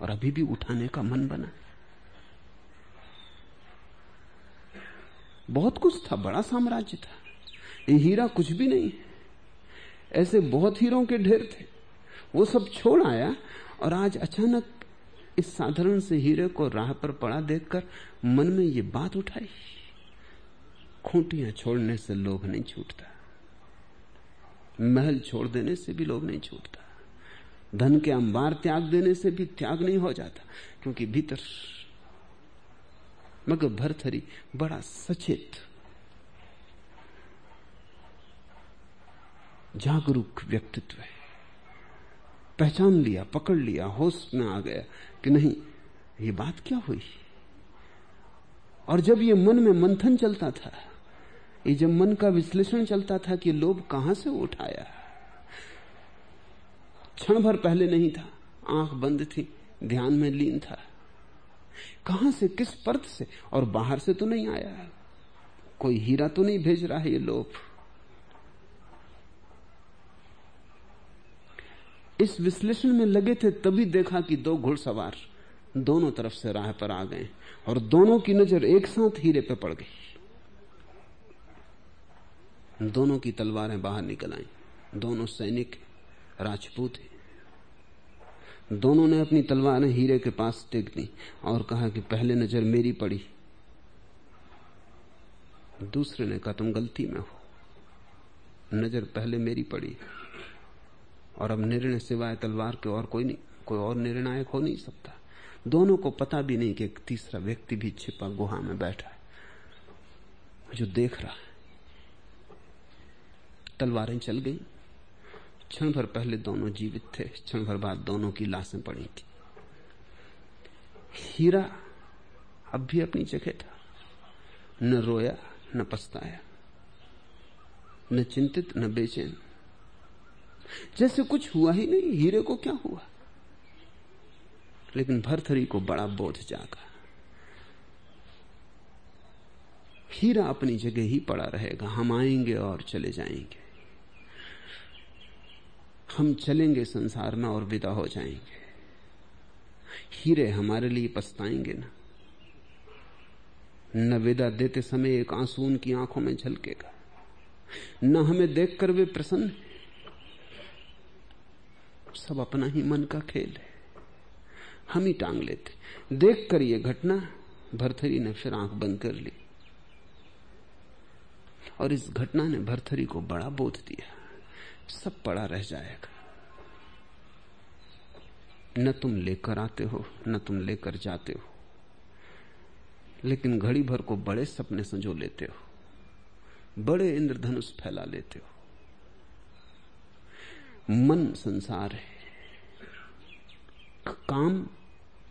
और अभी भी उठाने का मन बना। बहुत कुछ था, बड़ा साम्राज्य था। ये हीरा कुछ भी नहीं। ऐसे बहुत हीरों के ढेर थे। वो सब छोड़ आया और आज अचानक इस साधारण से हीरे को राह पर पड़ा देखकर मन में ये बात उठाई। खूंटियाँ छोड़ने से लोभ नहीं छूटता। महल छोड़ देने से भी लोभ नहीं छूटता। धन के अंबार त्याग देने से भी त्याग नहीं हो जाता, क्योंकि भीतर मगर भरथरी बड़ा सचेत। जागरूक व्यक्तित्व है। पहचान लिया, पकड़ लिया, होश में आ गया कि नहीं, ये बात क्या हुई? और जब ये मन में मंथन चलता था ये जब मन का विश्लेषण चलता था कि लोभ कहाँ से उठाया? क्षण भर पहले नहीं था, आँख बंद थी, ध्यान में लीन था। कहाँ से, किस परत से? और बाहर से तो नहीं आया। कोई हीरा तो नहीं भेज रहा है ये लोभ। इस विश्लेषण में लगे थे तभी देखा कि दो घुड़सवार दोनों तरफ़ से राह पर आ गए और दोनों की नज़र एक साथ हीरे पे पड़ गई। दोनों की तलवारें बाहर निकल आई। दोनों सैनिक राजपूत हैं। दोनों ने अपनी तलवारें हीरे के पास टेक दी और कहा कि पहले नज़र मेरी पड़ी, दूसरे ने कहा तुम गलती में हो। नज़र पहले मेरी पड़ी और अब निर्णय सिवाय तलवार के और कोई नहीं, कोई और निर्णायक हो नहीं सकता। दोनों को पता भी नहीं कि एक तीसरा व्यक्ति भी छिपा गुहा में बैठा है, जो देख रहा है। तलवारें चल गई। क्षण भर पहले दोनों जीवित थे, क्षण भर बाद दोनों की लाशें पड़ी थी। हीरा अब भी अपनी जगह था। न रोया, न पछताया, न चिंतित, न बेचैन। जैसे कुछ हुआ ही नहीं, हीरे को क्या हुआ? लेकिन भरथरी को बड़ा बोध जागा। हीरा अपनी जगह ही पड़ा रहेगा, हम आएँगे और चले जाएँगे। हम चलेंगे संसार में और विदा हो जाएँगे। हीरे हमारे लिए पछताएँगे ना। न विदा देते समय एक आँसू उनकी आँखों में झलकेगा। न हमें देखकर वे प्रसन्न सब अपना ही मन का खेल है। हम ही टांग लेते देख कर ये घटना, भरथरी ने फिर आँख बंद कर ली। और इस घटना ने भरथरी को बड़ा बोध दिया। सब पड़ा रह जाएगा। न तुम लेकर आते हो, न तुम लेकर जाते हो। लेकिन घड़ी भर को बड़े सपने संजो लेते हो। बड़े इंद्रधनुष फैला लेते हो। मन संसार है। काम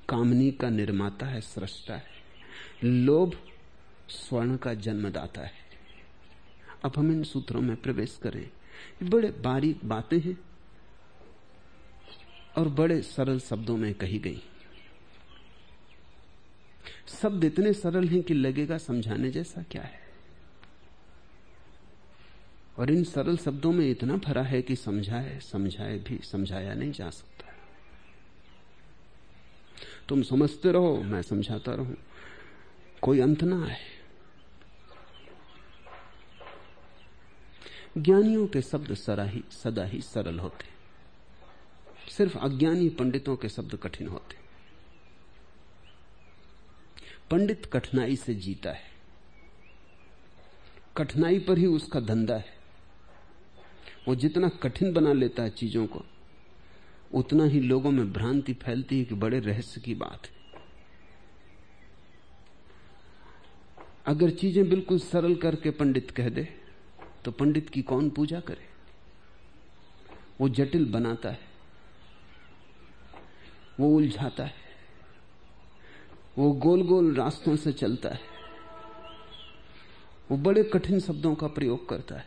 कामनी का निर्माता है, सृष्टा है। लोभ स्वर्ण का जन्मदाता है। अब हम इन सूत्रों में प्रवेश करें। बड़े बारीक बातें हैं और बड़े सरल शब्दों में कही गई। शब्द इतने सरल हैं कि लगेगा समझाने जैसा क्या है। और इन सरल शब्दों में इतना भरा है कि समझाए समझाए भी, समझाया नहीं जा सकता। तुम समझते रहो, मैं समझाता रहूँ। कोई अंत ना आए। ज्ञानियों के शब्द सदा ही सदा ही सरल होते। सिर्फ़ अज्ञानी पंडितों के शब्द कठिन होते। पंडित कठिनाई से जीता है। कठिनाई पर ही उसका धंधा है। वो जितना कठिन बना लेता है चीज़ों को, उतना ही लोगों में भ्रांति फैलती है कि बड़े रहस्य की बात है। अगर चीज़ें बिल्कुल सरल करके पंडित कह दे तो पंडित की कौन पूजा करे? वो जटिल बनाता है। वो उलझाता है। वो गोल गोल रास्तों से चलता है। वो बड़े कठिन शब्दों का प्रयोग करता है।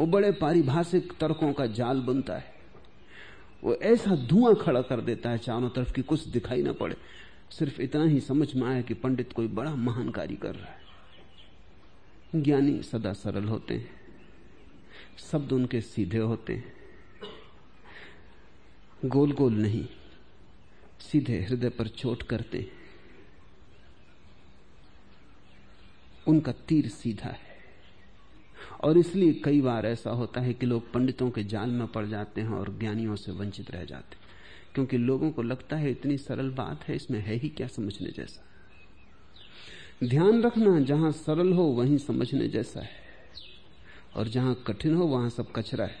वो बड़े पारिभाषिक तर्कों का जाल बनता है। वो ऐसा धुआँ खड़ा कर देता है, चारों तरफ़ की कुछ दिखाई ना पड़े। सिर्फ़ इतना ही समझ में आया कि पंडित कोई बड़ा महान कार्य कर रहा है। ज्ञानी सदा सरल होते हैं। शब्द उनके सीधे होते हैं। गोल गोल नहीं, सीधे हृदय पर चोट करते हैं। उनका तीर सीधा है। और इसलिए कई बार ऐसा होता है कि लोग पंडितों के जाल में पड़ जाते हैं और ज्ञानियों से वंचित रह जाते हैं। क्योंकि लोगों को लगता है इतनी सरल बात है, इसमें है ही क्या समझने जैसा। ध्यान रखना, जहाँ सरल हो वहीं समझने जैसा है। और जहाँ कठिन हो, वहाँ सब कचरा है।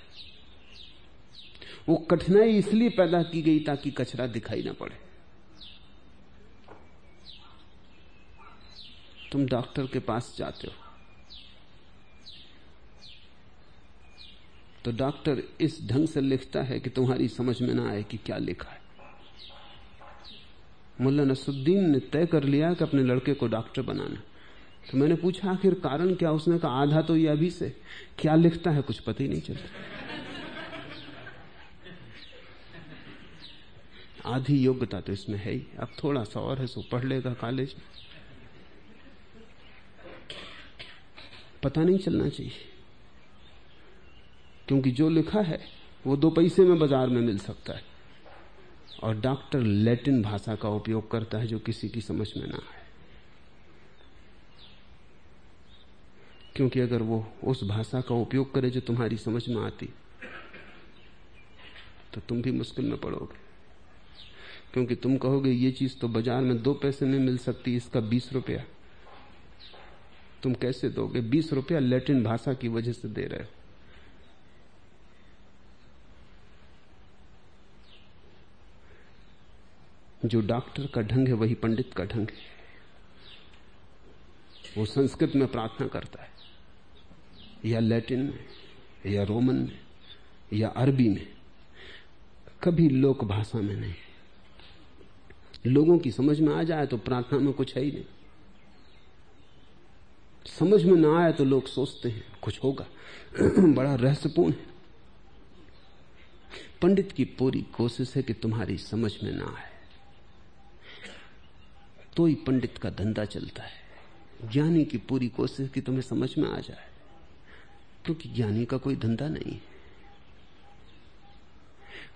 वो कठिनाई इसलिए पैदा की गई ताकि कचरा दिखाई ना पड़े। तुम डॉक्टर के पास जाते हो। तो डॉक्टर इस ढंग से लिखता है कि तुम्हारी समझ में ना आए कि क्या लिखा है। मुल्ला नसुद्दीन ने तय कर लिया कि अपने लड़के को डॉक्टर बनाना। तो मैंने पूछा, आखिर कारण क्या? उसने कहा, आधा तो ये अभी से। क्या लिखता है कुछ पता ही नहीं चलता। आधी योग्यता तो इसमें है ही। अब थोड़ा सा और है, सो पढ़ लेगा कॉलेज पता नहीं चलना चाहिए। क्योंकि जो लिखा है, वो दो पैसे में बाज़ार में मिल सकता है। और डॉक्टर लैटिन भाषा का उपयोग करता है जो किसी की समझ में ना आए। क्योंकि अगर वो उस भाषा का उपयोग करे जो तुम्हारी समझ में आती तो तुम भी मुश्किल में पड़ोगे। क्योंकि तुम कहोगे, ये चीज़ तो बाज़ार में दो पैसे में मिल सकती, इसका बीस रुपया। तुम कैसे दोगे? बीस रुपया लैटिन भाषा की वजह से दे रहे हो। जो डॉक्टर का ढंग है, वही पंडित का ढंग है। वो संस्कृत में प्रार्थना करता है, या लैटिन में, या रोमन में, या अरबी में। कभी लोक भाषा में नहीं। लोगों की समझ में आ जाए तो प्रार्थना में कुछ है ही नहीं। समझ में ना आए तो लोग सोचते हैं, कुछ होगा। बड़ा रहस्यपूर्ण है। पंडित की पूरी कोशिश है कि तुम्हारी समझ में ना आए। तो ही पंडित का धंधा चलता है। ज्ञानी की पूरी कोशिश की तुम्हें समझ में आ जाए। क्योंकि ज्ञानी का कोई धंधा नहीं है।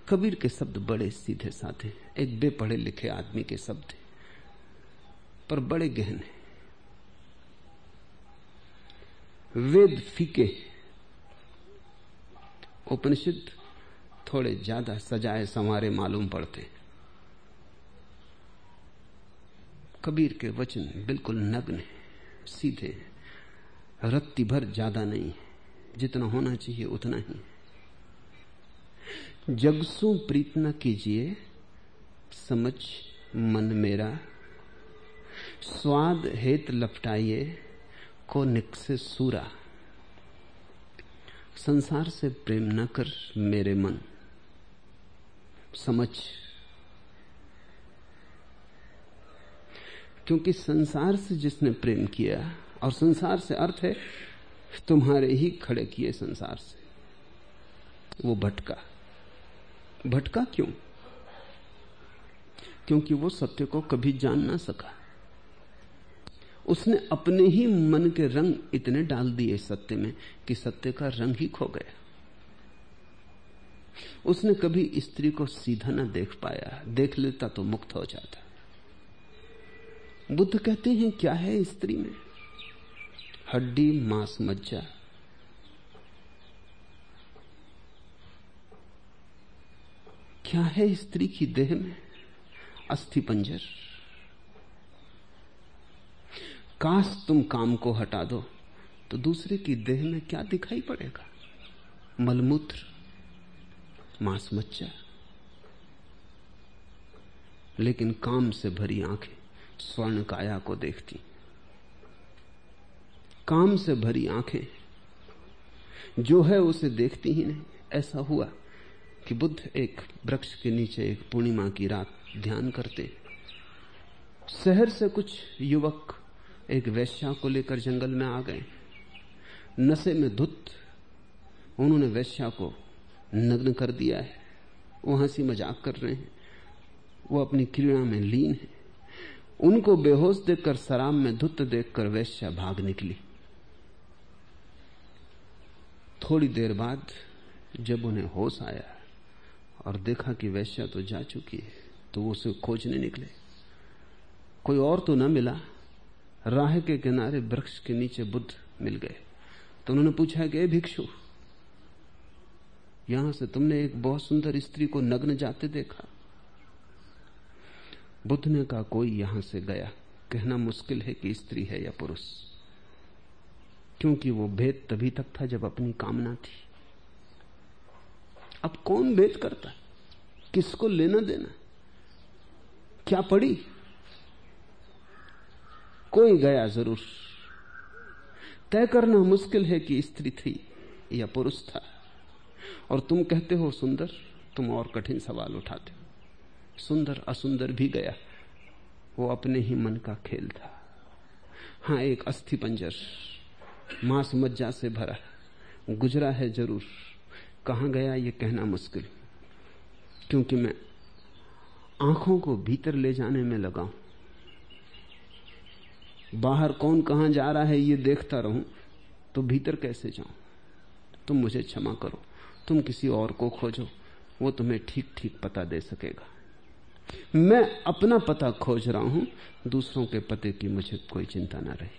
कबीर के शब्द बड़े सीधे साधे एक बेपढ़े लिखे आदमी के शब्द पर बड़े गहन है। वेद फीके उपनिषद थोड़े ज़्यादा सजाए संवारे मालूम पड़ते कबीर के वचन बिल्कुल नग्न है, सीधे रत्ती भर ज़्यादा नहीं है, जितना होना चाहिए उतना ही जगसु प्रीत न कीजिए, समझ मन मेरा। स्वाद हेत लपटाइए, को निक से सूरा। संसार से प्रेम न कर मेरे मन। समझ क्योंकि संसार से जिसने प्रेम किया और संसार से अर्थ है, तुम्हारे ही खड़े किए संसार से। वो भटका। भटका क्यों? क्योंकि वो सत्य को कभी जान ना सका। उसने अपने ही मन के रंग इतने डाल दिए सत्य में कि सत्य का रंग ही खो गया। उसने कभी स्त्री को सीधा ना देख पाया। देख लेता तो मुक्त हो जाता। बुद्ध कहते हैं, क्या है स्त्री में? हड्डी, मांस, मज्जा। क्या है स्त्री की देह में? अस्थि पंजर। काश तुम काम को हटा दो तो दूसरे की देह में क्या दिखाई पड़ेगा? मलमूत्र, मांस मच्चा लेकिन काम से भरी आँखें स्वर्ण काया को देखती। काम से भरी आँखें। जो है उसे देखती ही नहीं। ऐसा हुआ कि बुद्ध एक वृक्ष के नीचे एक पूर्णिमा की रात ध्यान करते। शहर से कुछ युवक एक वैश्या को लेकर जंगल में आ गए। नशे में धुत उन्होंने वैश्या को नग्न कर दिया है। वो हँसी मज़ाक कर रहे हैं। वो अपनी क्रीड़ा में लीन है। उनको बेहोश देखकर शराब में धुत देखकर वैश्या भाग निकली। थोड़ी देर बाद जब उन्हें होश आया और देखा कि वैश्या तो जा चुकी है तो वो उसे खोजने निकले। कोई और तो न मिला। राह के किनारे वृक्ष के नीचे बुद्ध मिल गए। तो उन्होंने पूछा कि भिक्षु, यहाँ से तुमने एक बहुत सुंदर स्त्री को नग्न जाते देखा? बुद्ध ने कहा कोई यहाँ से गया। कहना मुश्किल है कि स्त्री है या पुरुष। क्योंकि वो भेद तभी तक था जब अपनी कामना थी। अब कौन भेद करता? किसको लेना देना? क्या पड़ी? कोई गया ज़रूर। तय करना मुश्किल है कि स्त्री थी या पुरुष था। और तुम कहते हो, सुंदर, तुम और कठिन सवाल उठाते हो। सुंदर असुंदर भी गया। वो अपने ही मन का खेल था। हाँ, एक अस्थि पंजर मांस मज्जा से भरा। गुजरा है ज़रूर। कहाँ गया ये कहना मुश्किल। क्योंकि मैं आँखों को भीतर ले जाने में लगा हूँ। बाहर कौन कहाँ जा रहा है ये देखता रहूँ। तो भीतर कैसे जाऊँ? तुम मुझे क्षमा करो। तुम किसी और को खोजो। वो तुम्हें ठीक ठीक पता दे सकेगा। मैं अपना पता खोज रहा हूँ, दूसरों के पते की मुझे कोई चिंता ना रही।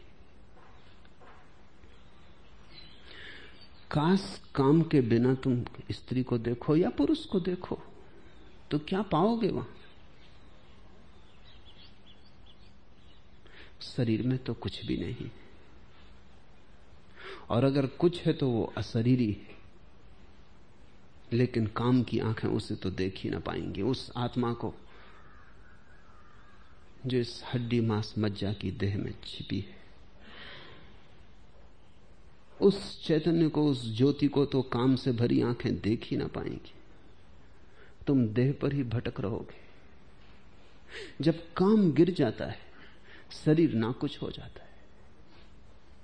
काश काम के बिना तुम स्त्री को देखो या पुरुष को देखो तो क्या पाओगे वहाँ? शरीर में तो कुछ भी नहीं। और अगर कुछ है तो वो अशरीरी है। लेकिन काम की आँखें उसे तो देख ही ना पाएँगी, उस आत्मा को। जो इस हड्डी मांस मज्जा की देह में छिपी है। उस चैतन्य को, उस ज्योति को तो काम से भरी आँखें देख ही ना पाएँगी। तुम देह पर ही भटक रहोगे। जब काम गिर जाता है, शरीर ना कुछ हो जाता है।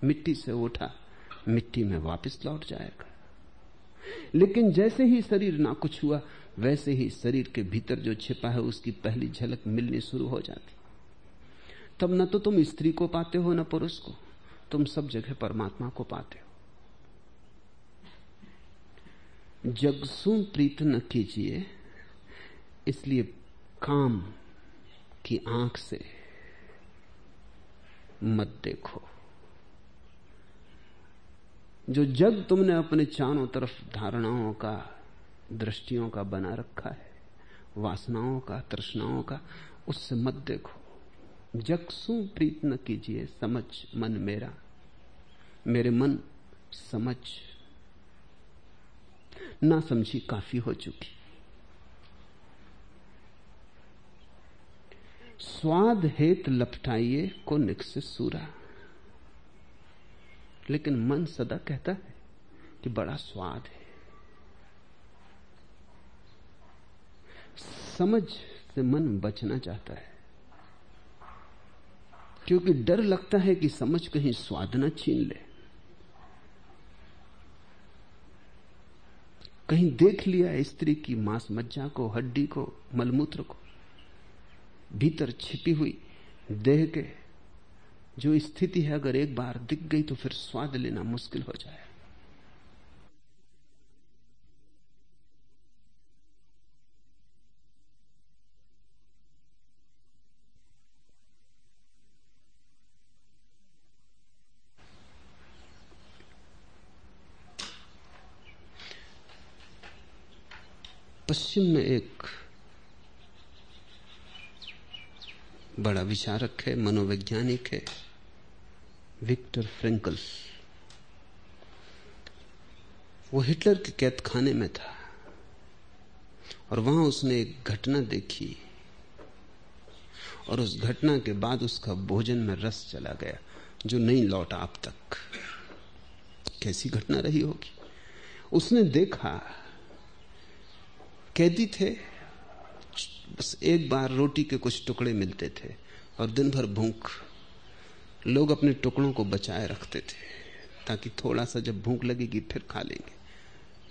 मिट्टी से उठा, मिट्टी में वापस लौट जाएगा। लेकिन जैसे ही शरीर ना कुछ हुआ, वैसे ही शरीर के भीतर जो छिपा है, उसकी पहली झलक मिलनी शुरू हो जाती। तब न तो तुम स्त्री को पाते हो, न पुरुष को। तुम सब जगह परमात्मा को पाते हो। जगसू प्रीत न कीजिए, इसलिए काम की आँख से मत देखो। जो जग तुमने अपने चारों तरफ़ धारणाओं का, दृष्टियों का बना रखा है, वासनाओं का, तृष्णाओं का, उससे मत देखो। जग सु प्रीत न कीजिए, समझ मन मेरा। मेरे मन समझ ना समझी काफ़ी हो चुकी। स्वाद हेत लपटाइए को निकसे सूरा। लेकिन मन सदा कहता है कि बड़ा स्वाद है। समझ से मन बचना चाहता है। क्योंकि डर लगता है कि समझ कहीं स्वाद न छीन ले। कहीं देख लिया स्त्री की मांस मज्जा को, हड्डी को, मलमूत्र को, भीतर छिपी हुई देह के, जो स्थिति है, अगर एक बार दिख गई तो फिर स्वाद लेना मुश्किल हो जाए पश्चिम में एक बड़ा विचारक है, मनोवैज्ञानिक है, विक्टर फ्रेंकल वो हिटलर के कैद खाने में था और वहाँ उसने एक घटना देखी और उस घटना के बाद उसका भोजन में रस चला गया, जो नहीं लौटा अब तक। कैसी घटना रही होगी? उसने देखा कैदी थे, बस एक बार रोटी के कुछ टुकड़े मिलते थे और दिन भर भूख। लोग अपने टुकड़ों को बचाए रखते थे ताकि थोड़ा सा जब भूख लगेगी फिर खा लेंगे।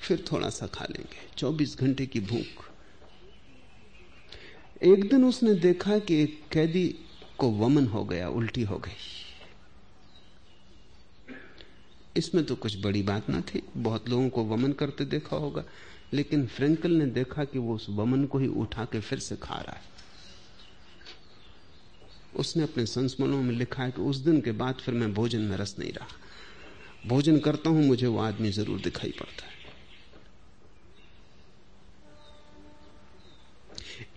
फिर थोड़ा सा खा लेंगे। 24 घंटे की भूख। एक दिन उसने देखा कि एक कैदी को वमन हो गया, उल्टी हो गई। इसमें तो कुछ बड़ी बात ना थी। बहुत लोगों को वमन करते देखा होगा। लेकिन फ्रेंकल ने देखा कि वो उस बमन को ही उठा के फिर से खा रहा है। उसने अपने संस्मरणों में लिखा है कि उस दिन के बाद फिर मैं भोजन में रस नहीं रहा। भोजन करता हूँ, मुझे वो आदमी ज़रूर दिखाई पड़ता है।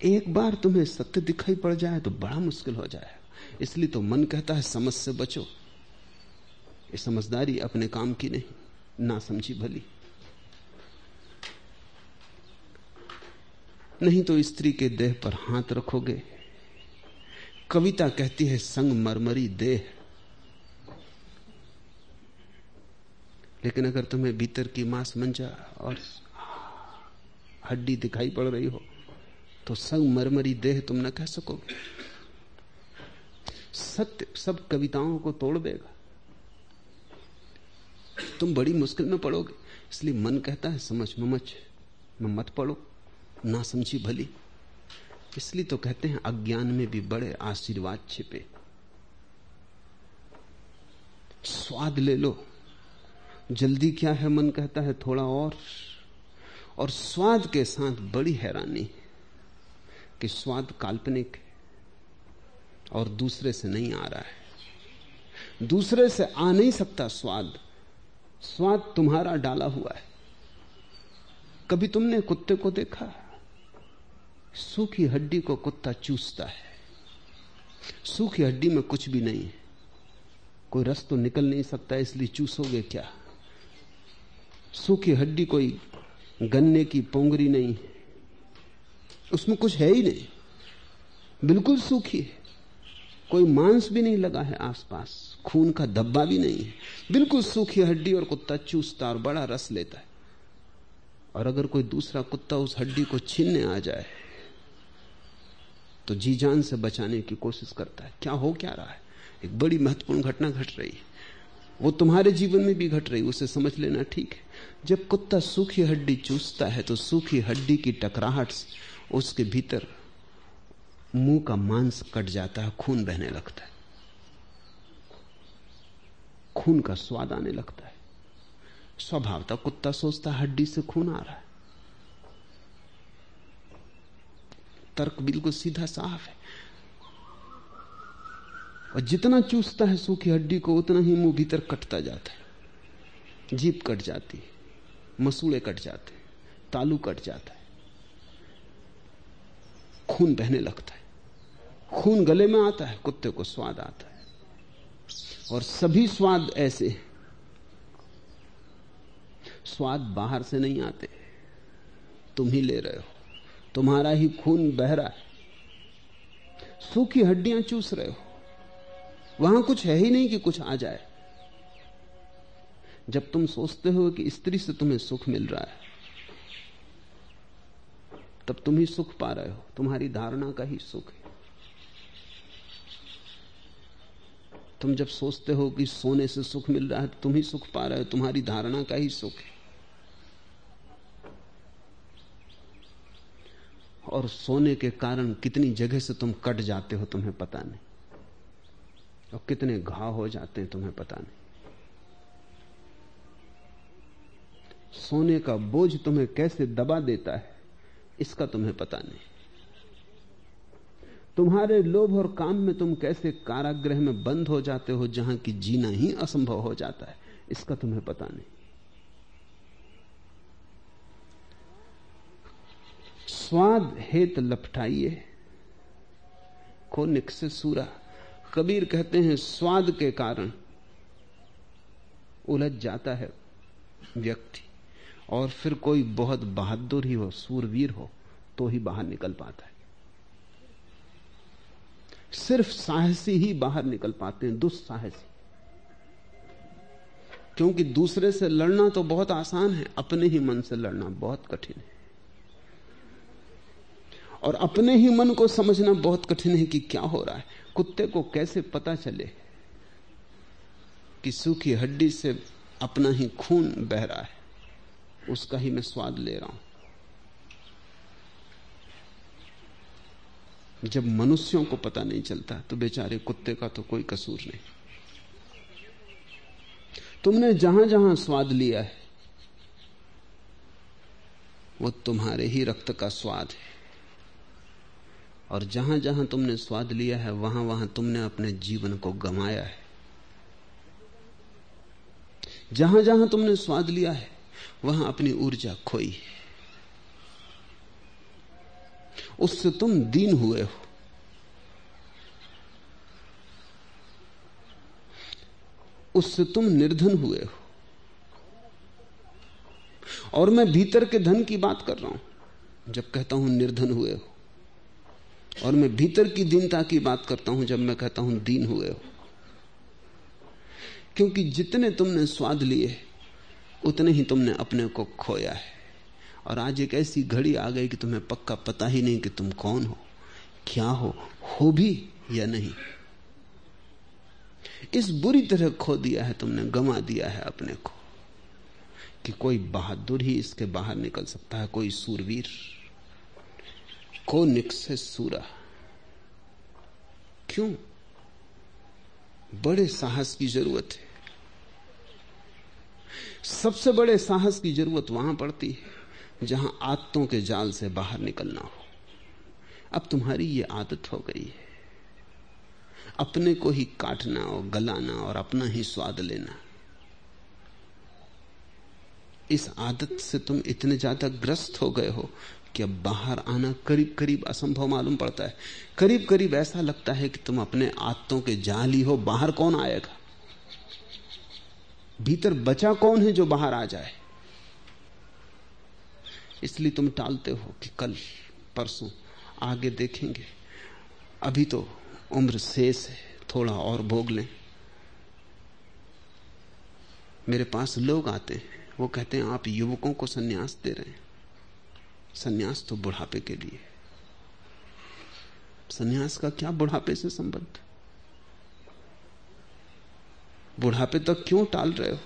एक बार तुम्हें सत्य दिखाई पड़ जाए तो बड़ा मुश्किल हो जाए। इसलिए तो मन कहता है, समझ से बचो। ये समझदारी अपने काम की नहीं, ना समझी भली। नहीं तो स्त्री के देह पर हाथ रखोगे। कविता कहती है, संग मरमरी देह। लेकिन अगर तुम्हें भीतर की मांस, मंजा और हड्डी दिखाई पड़ रही हो तो संग मरमरी देह तुम न कह सकोगे। सत्य सब कविताओं को तोड़ देगा। तुम बड़ी मुश्किल में पड़ोगे। इसलिए मन कहता है, समझ ममच, में मत पड़ो। ना समझी भली। इसलिए तो कहते हैं अज्ञान में भी बड़े आशीर्वाद छिपे। स्वाद ले लो। जल्दी क्या है, मन कहता है थोड़ा और। और स्वाद के साथ बड़ी हैरानी कि स्वाद काल्पनिक है और दूसरे से नहीं आ रहा है। दूसरे से आ नहीं सकता स्वाद। स्वाद तुम्हारा डाला हुआ है। कभी तुमने कुत्ते को देखा? सूखी हड्डी को कुत्ता चूसता है। सूखी हड्डी में कुछ भी नहीं है। कोई रस तो निकल नहीं सकता, इसलिए चूसोगे क्या? सूखी हड्डी कोई गन्ने की पोंगरी नहीं है। उसमें कुछ है ही नहीं। बिल्कुल सूखी है। कोई मांस भी नहीं लगा है आसपास। खून का धब्बा भी नहीं है। बिल्कुल सूखी हड्डी और कुत्ता चूसता और बड़ा रस लेता है। और अगर कोई दूसरा कुत्ता उस हड्डी को छीनने आ जाए तो जी जान से बचाने की कोशिश करता है। क्या हो क्या रहा है? एक बड़ी महत्वपूर्ण घटना घट रही है। वो तुम्हारे जीवन में भी घट रही उसे समझ लेना ठीक है। जब कुत्ता सूखी हड्डी चूसता है तो सूखी हड्डी की टकराहट उसके भीतर मुँह का मांस कट जाता है, खून बहने लगता है। खून का स्वाद आने लगता है। स्वभावता कुत्ता सोचता हड्डी से खून आ रहा है। तर्क बिल्कुल सीधा साफ़ है। और जितना चूसता है सूखी हड्डी को, उतना ही मुँह भीतर कटता जाता है। जीप कट जाती है, मसूड़े कट जाते हैं, तालू कट जाता है। खून बहने लगता है। खून गले में आता है, कुत्ते को स्वाद आता है। और सभी स्वाद ऐसे स्वाद बाहर से नहीं आते, तुम ही ले रहे हो। तुम्हारा ही खून बह रहा है। सूखी हड्डियाँ चूस रहे हो। वहाँ कुछ है ही नहीं कि कुछ आ जाए। जब तुम सोचते हो कि स्त्री से तुम्हें सुख मिल रहा है, तब तुम ही सुख पा रहे हो। तुम्हारी धारणा का ही सुख है। तुम जब सोचते हो कि सोने से सुख मिल रहा है तुम ही सुख पा रहे हो। तुम्हारी धारणा का ही सुख है। और सोने के कारण कितनी जगह से तुम कट जाते हो तुम्हें पता नहीं। और कितने घाव हो जाते हैं तुम्हें पता नहीं। सोने का बोझ तुम्हें कैसे दबा देता है, इसका तुम्हें पता नहीं। तुम्हारे लोभ और काम में तुम कैसे कारागृह में बंद हो जाते हो जहाँ की जीना ही असंभव हो जाता है, इसका तुम्हें पता नहीं। स्वाद हेत लपटाइए। को निकसे सूरा। कबीर कहते हैं, स्वाद के कारण उलझ जाता है व्यक्ति। और फिर कोई बहुत बहादुर ही हो, सूरवीर हो तो ही बाहर निकल पाता है। सिर्फ़ साहसी ही बाहर निकल पाते हैं, दुस्साहसी। क्योंकि दूसरे से लड़ना तो बहुत आसान है, अपने ही मन से लड़ना बहुत कठिन है। और अपने ही मन को समझना बहुत कठिन है कि क्या हो रहा है। कुत्ते को कैसे पता चले कि सूखी हड्डी से अपना ही खून बह रहा है? उसका ही मैं स्वाद ले रहा हूँ। जब मनुष्यों को पता नहीं चलता तो बेचारे कुत्ते का तो कोई कसूर नहीं। तुमने जहाँ जहाँ स्वाद लिया है, वो तुम्हारे ही रक्त का स्वाद है। और जहाँ जहाँ तुमने स्वाद लिया है वहाँ वहाँ तुमने अपने जीवन को गमाया है। जहाँ जहाँ तुमने स्वाद लिया है, वहाँ अपनी ऊर्जा खोई है। उससे तुम दीन हुए हो। उससे तुम निर्धन हुए हो। और मैं भीतर के धन की बात कर रहा हूँ, जब कहता हूँ निर्धन हुए हो। और मैं भीतर की दीनता की बात करता हूँ जब मैं कहता हूँ, दीन हुए हो। क्योंकि जितने तुमने स्वाद लिए, उतने ही तुमने अपने को खोया है। और आज एक ऐसी घड़ी आ गई कि तुम्हें पक्का पता ही नहीं कि तुम कौन हो, क्या हो हो भी या नहीं। इस बुरी तरह खो दिया है तुमने गमा दिया है अपने को, कि कोई बहादुर ही इसके बाहर निकल सकता है, कोई सूरवीर। को निकसे सूरा। क्यों? बड़े साहस की ज़रूरत है। सबसे बड़े साहस की ज़रूरत वहाँ पड़ती है, जहाँ आदतों के जाल से बाहर निकलना हो। अब तुम्हारी ये आदत हो गई है। अपने को ही काटना और गलाना और अपना ही स्वाद लेना। इस आदत से तुम इतने ज़्यादा ग्रस्त हो गए हो कि अब बाहर आना करीब करीब असंभव मालूम पड़ता है। करीब करीब ऐसा लगता है कि तुम अपने आदतों के जाली हो, बाहर कौन आएगा? भीतर बचा कौन है जो बाहर आ जाए? इसलिए तुम टालते हो कि कल, परसों आगे देखेंगे। अभी तो उम्र शेष है, थोड़ा और भोग लें। मेरे पास लोग आते हैं, वो कहते हैं, आप युवकों को सन्यास दे रहे हैं। सन्यास तो बुढ़ापे के लिए सन्यास का क्या बुढ़ापे से संबंध? बुढ़ापे तक क्यों टाल रहे हो?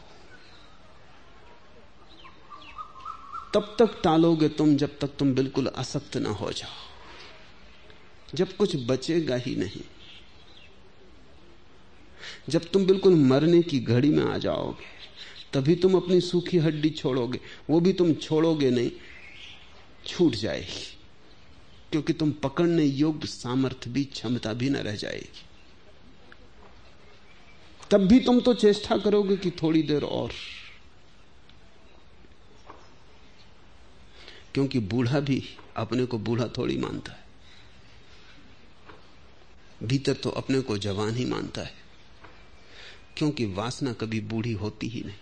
तब तक टालोगे तुम जब तक तुम बिल्कुल असक्त ना हो जाओ। जब कुछ बचेगा ही नहीं। जब तुम बिल्कुल मरने की घड़ी में आ जाओगे, तभी तुम अपनी सूखी हड्डी छोड़ोगे। वो भी तुम छोड़ोगे नहीं। छूट जाएगी, क्योंकि तुम पकड़ने योग्य सामर्थ्य भी, क्षमता भी न रह जाएगी। तब भी तुम तो चेष्टा करोगे कि थोड़ी देर और। क्योंकि बूढ़ा भी अपने को बूढ़ा थोड़ी मानता है। भीतर तो अपने को जवान ही मानता है। क्योंकि वासना कभी बूढ़ी होती ही नहीं।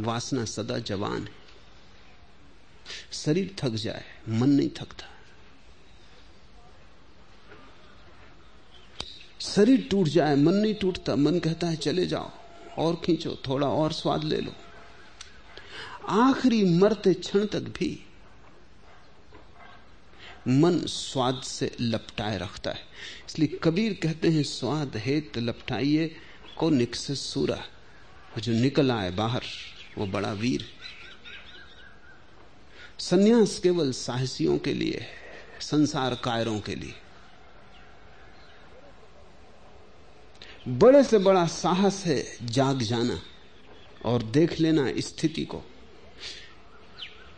वासना सदा जवान है। शरीर थक जाए, मन नहीं थकता। शरीर टूट जाए, मन नहीं टूटता, मन कहता है, चले जाओ, और खींचो, थोड़ा और स्वाद ले लो। आखिरी मरते क्षण तक भी मन स्वाद से लपटाए रखता है। इसलिए कबीर कहते हैं, स्वाद हेत लपटाइए को निकसे सूरा जो निकल आए बाहर, वो बड़ा वीर सन्यास केवल साहसियों के लिए संसार कायरों के लिए। बड़े से बड़ा साहस है जाग जाना और देख लेना स्थिति को।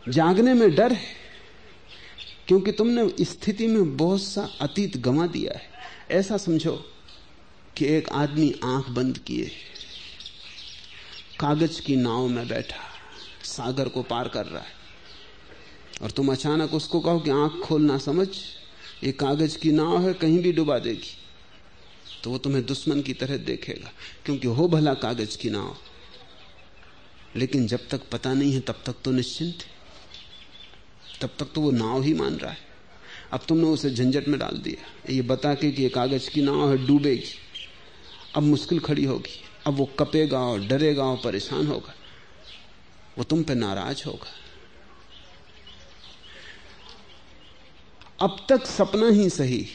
जागने में डर है, क्योंकि तुमने स्थिति में बहुत सा अतीत गंवा दिया है। ऐसा समझो कि एक आदमी आँख बंद किए, कागज़ की नाव में बैठा, सागर को पार कर रहा है। और तुम अचानक उसको कहो कि आँख खोलना समझ, ये कागज़ की नाव है, कहीं भी डुबा देगी। तो वो तुम्हें दुश्मन की तरह देखेगा, क्योंकि हो भला कागज़ की नाव। लेकिन जब तक पता नहीं है, तब तक तो निश्चिंत तब तक तो वो नाव ही मान रहा है। अब तुमने उसे झंझट में डाल दिया। ये बता के कि ये कागज़ की नाव है, डूबेगी। अब मुश्किल खड़ी होगी। अब वो कपेगा और डरेगा और परेशान होगा। वो तुम पे नाराज़ होगा। अब तक सपना ही सही।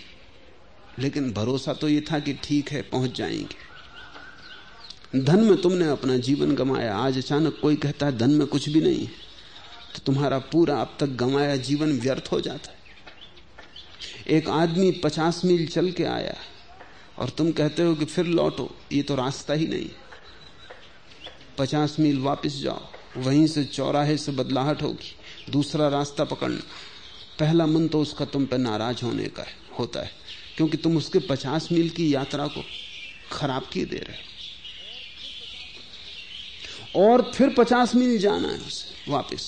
लेकिन भरोसा तो ये था कि ठीक है, पहुँच जाएँगे। धन में तुमने अपना जीवन गमाया आज अचानक कोई कहता है, धन में कुछ भी नहीं है। तो तुम्हारा पूरा अब तक गमाया जीवन व्यर्थ हो जाता है। एक आदमी पचास मील चल के आया और तुम कहते हो कि फिर लौटो, ये तो रास्ता ही नहीं। पचास मील वापस जाओ, वहीं से चौराहे से बदलाहट होगी, दूसरा रास्ता पकड़ना। पहला मन तो उसका तुम पर नाराज़ होने का है, होता है, क्योंकि तुम उसके पचास मील की यात्रा को खराब किए दे रहे हो। और फिर पचास मील जाना है उसे, वापस।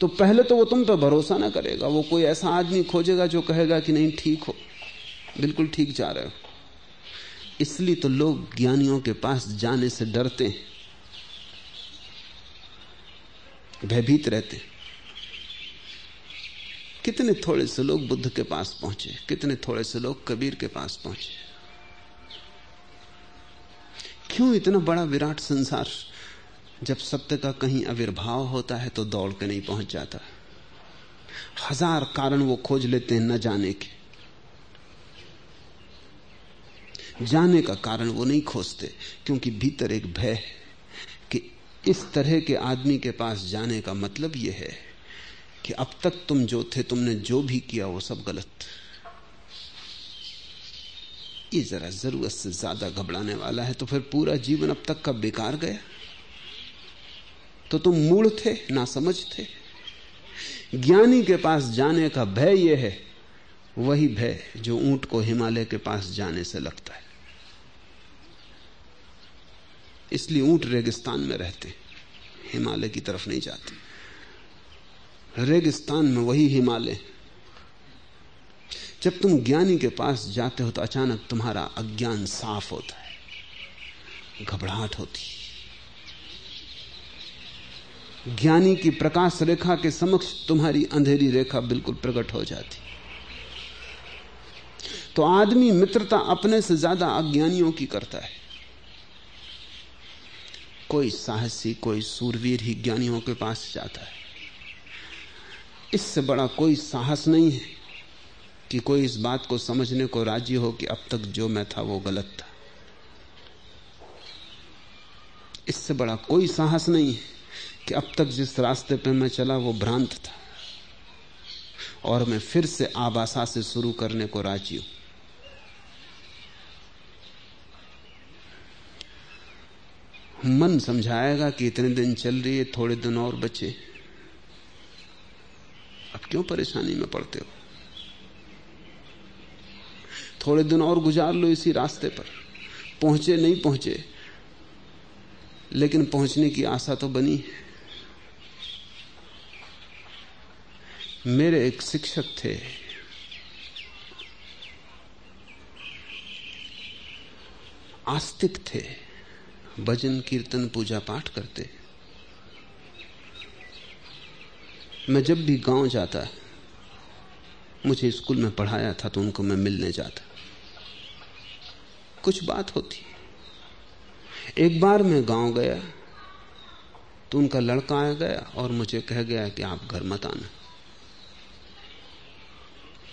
तो पहले तो वो तुम पर भरोसा ना करेगा, वो कोई ऐसा आदमी खोजेगा जो कहेगा कि नहीं, ठीक हो, बिल्कुल ठीक जा रहे हो। इसलिए तो लोग ज्ञानियों के पास जाने से डरते हैं, भयभीत रहते हैं। कितने थोड़े से लोग बुद्ध के पास पहुँचे, कितने थोड़े से लोग कबीर के पास पहुँचे। क्यों इतना बड़ा विराट संसार? जब सत्य का कहीं आविर्भाव होता है तो दौड़ के नहीं पहुँच जाता। हज़ार कारण वो खोज लेते हैं न जाने के। जाने का कारण वो नहीं खोजते, क्योंकि भीतर एक भय है कि इस तरह के आदमी के पास जाने का मतलब यह है कि अब तक तुम जो थे, तुमने जो भी किया, वो सब गलत। ये जरा ज़रूरत से ज़्यादा घबराने वाला है तो फिर पूरा जीवन अब तक का बेकार गया। तो तुम मूड थे ना समझ थे। ज्ञानी के पास जाने का भय यह है, वही भय जो ऊँट को हिमालय के पास जाने से लगता है। इसलिए ऊँट रेगिस्तान में रहते, हिमालय की तरफ़ नहीं जाते। रेगिस्तान में वही हिमालय जब तुम ज्ञानी के पास जाते हो तो अचानक तुम्हारा अज्ञान साफ़ होता है, घबराहट होती ज्ञानी की प्रकाश रेखा के समक्ष तुम्हारी अंधेरी रेखा बिल्कुल प्रकट हो जाती। तो आदमी मित्रता अपने से ज़्यादा अज्ञानियों की करता है। कोई साहसी, कोई सूरवीर ही ज्ञानियों के पास जाता है। इससे बड़ा कोई साहस नहीं है कि कोई इस बात को समझने को राज़ी हो कि अब तक जो मैं था वो गलत था। इससे बड़ा कोई साहस नहीं है कि अब तक जिस रास्ते पे मैं चला वो भ्रांत था और मैं फिर से आबासा से शुरू करने को राज़ी हूँ। मन समझाएगा कि इतने दिन चल रही है, थोड़े दिन और बचे। अब क्यों परेशानी में पड़ते हो? थोड़े दिन और गुजार लो इसी रास्ते पर। पहुँचे नहीं पहुँचे, लेकिन पहुँचने की आशा तो बनी मेरे एक शिक्षक थे। आस्तिक थे। भजन, कीर्तन, पूजा पाठ करते। मैं जब भी गाँव जाता, मुझे स्कूल में पढ़ाया था तो उनको मैं मिलने जाता। कुछ बात होती। एक बार मैं गाँव गया तो उनका लड़का आ गया और मुझे कह गया कि आप घर मत आना।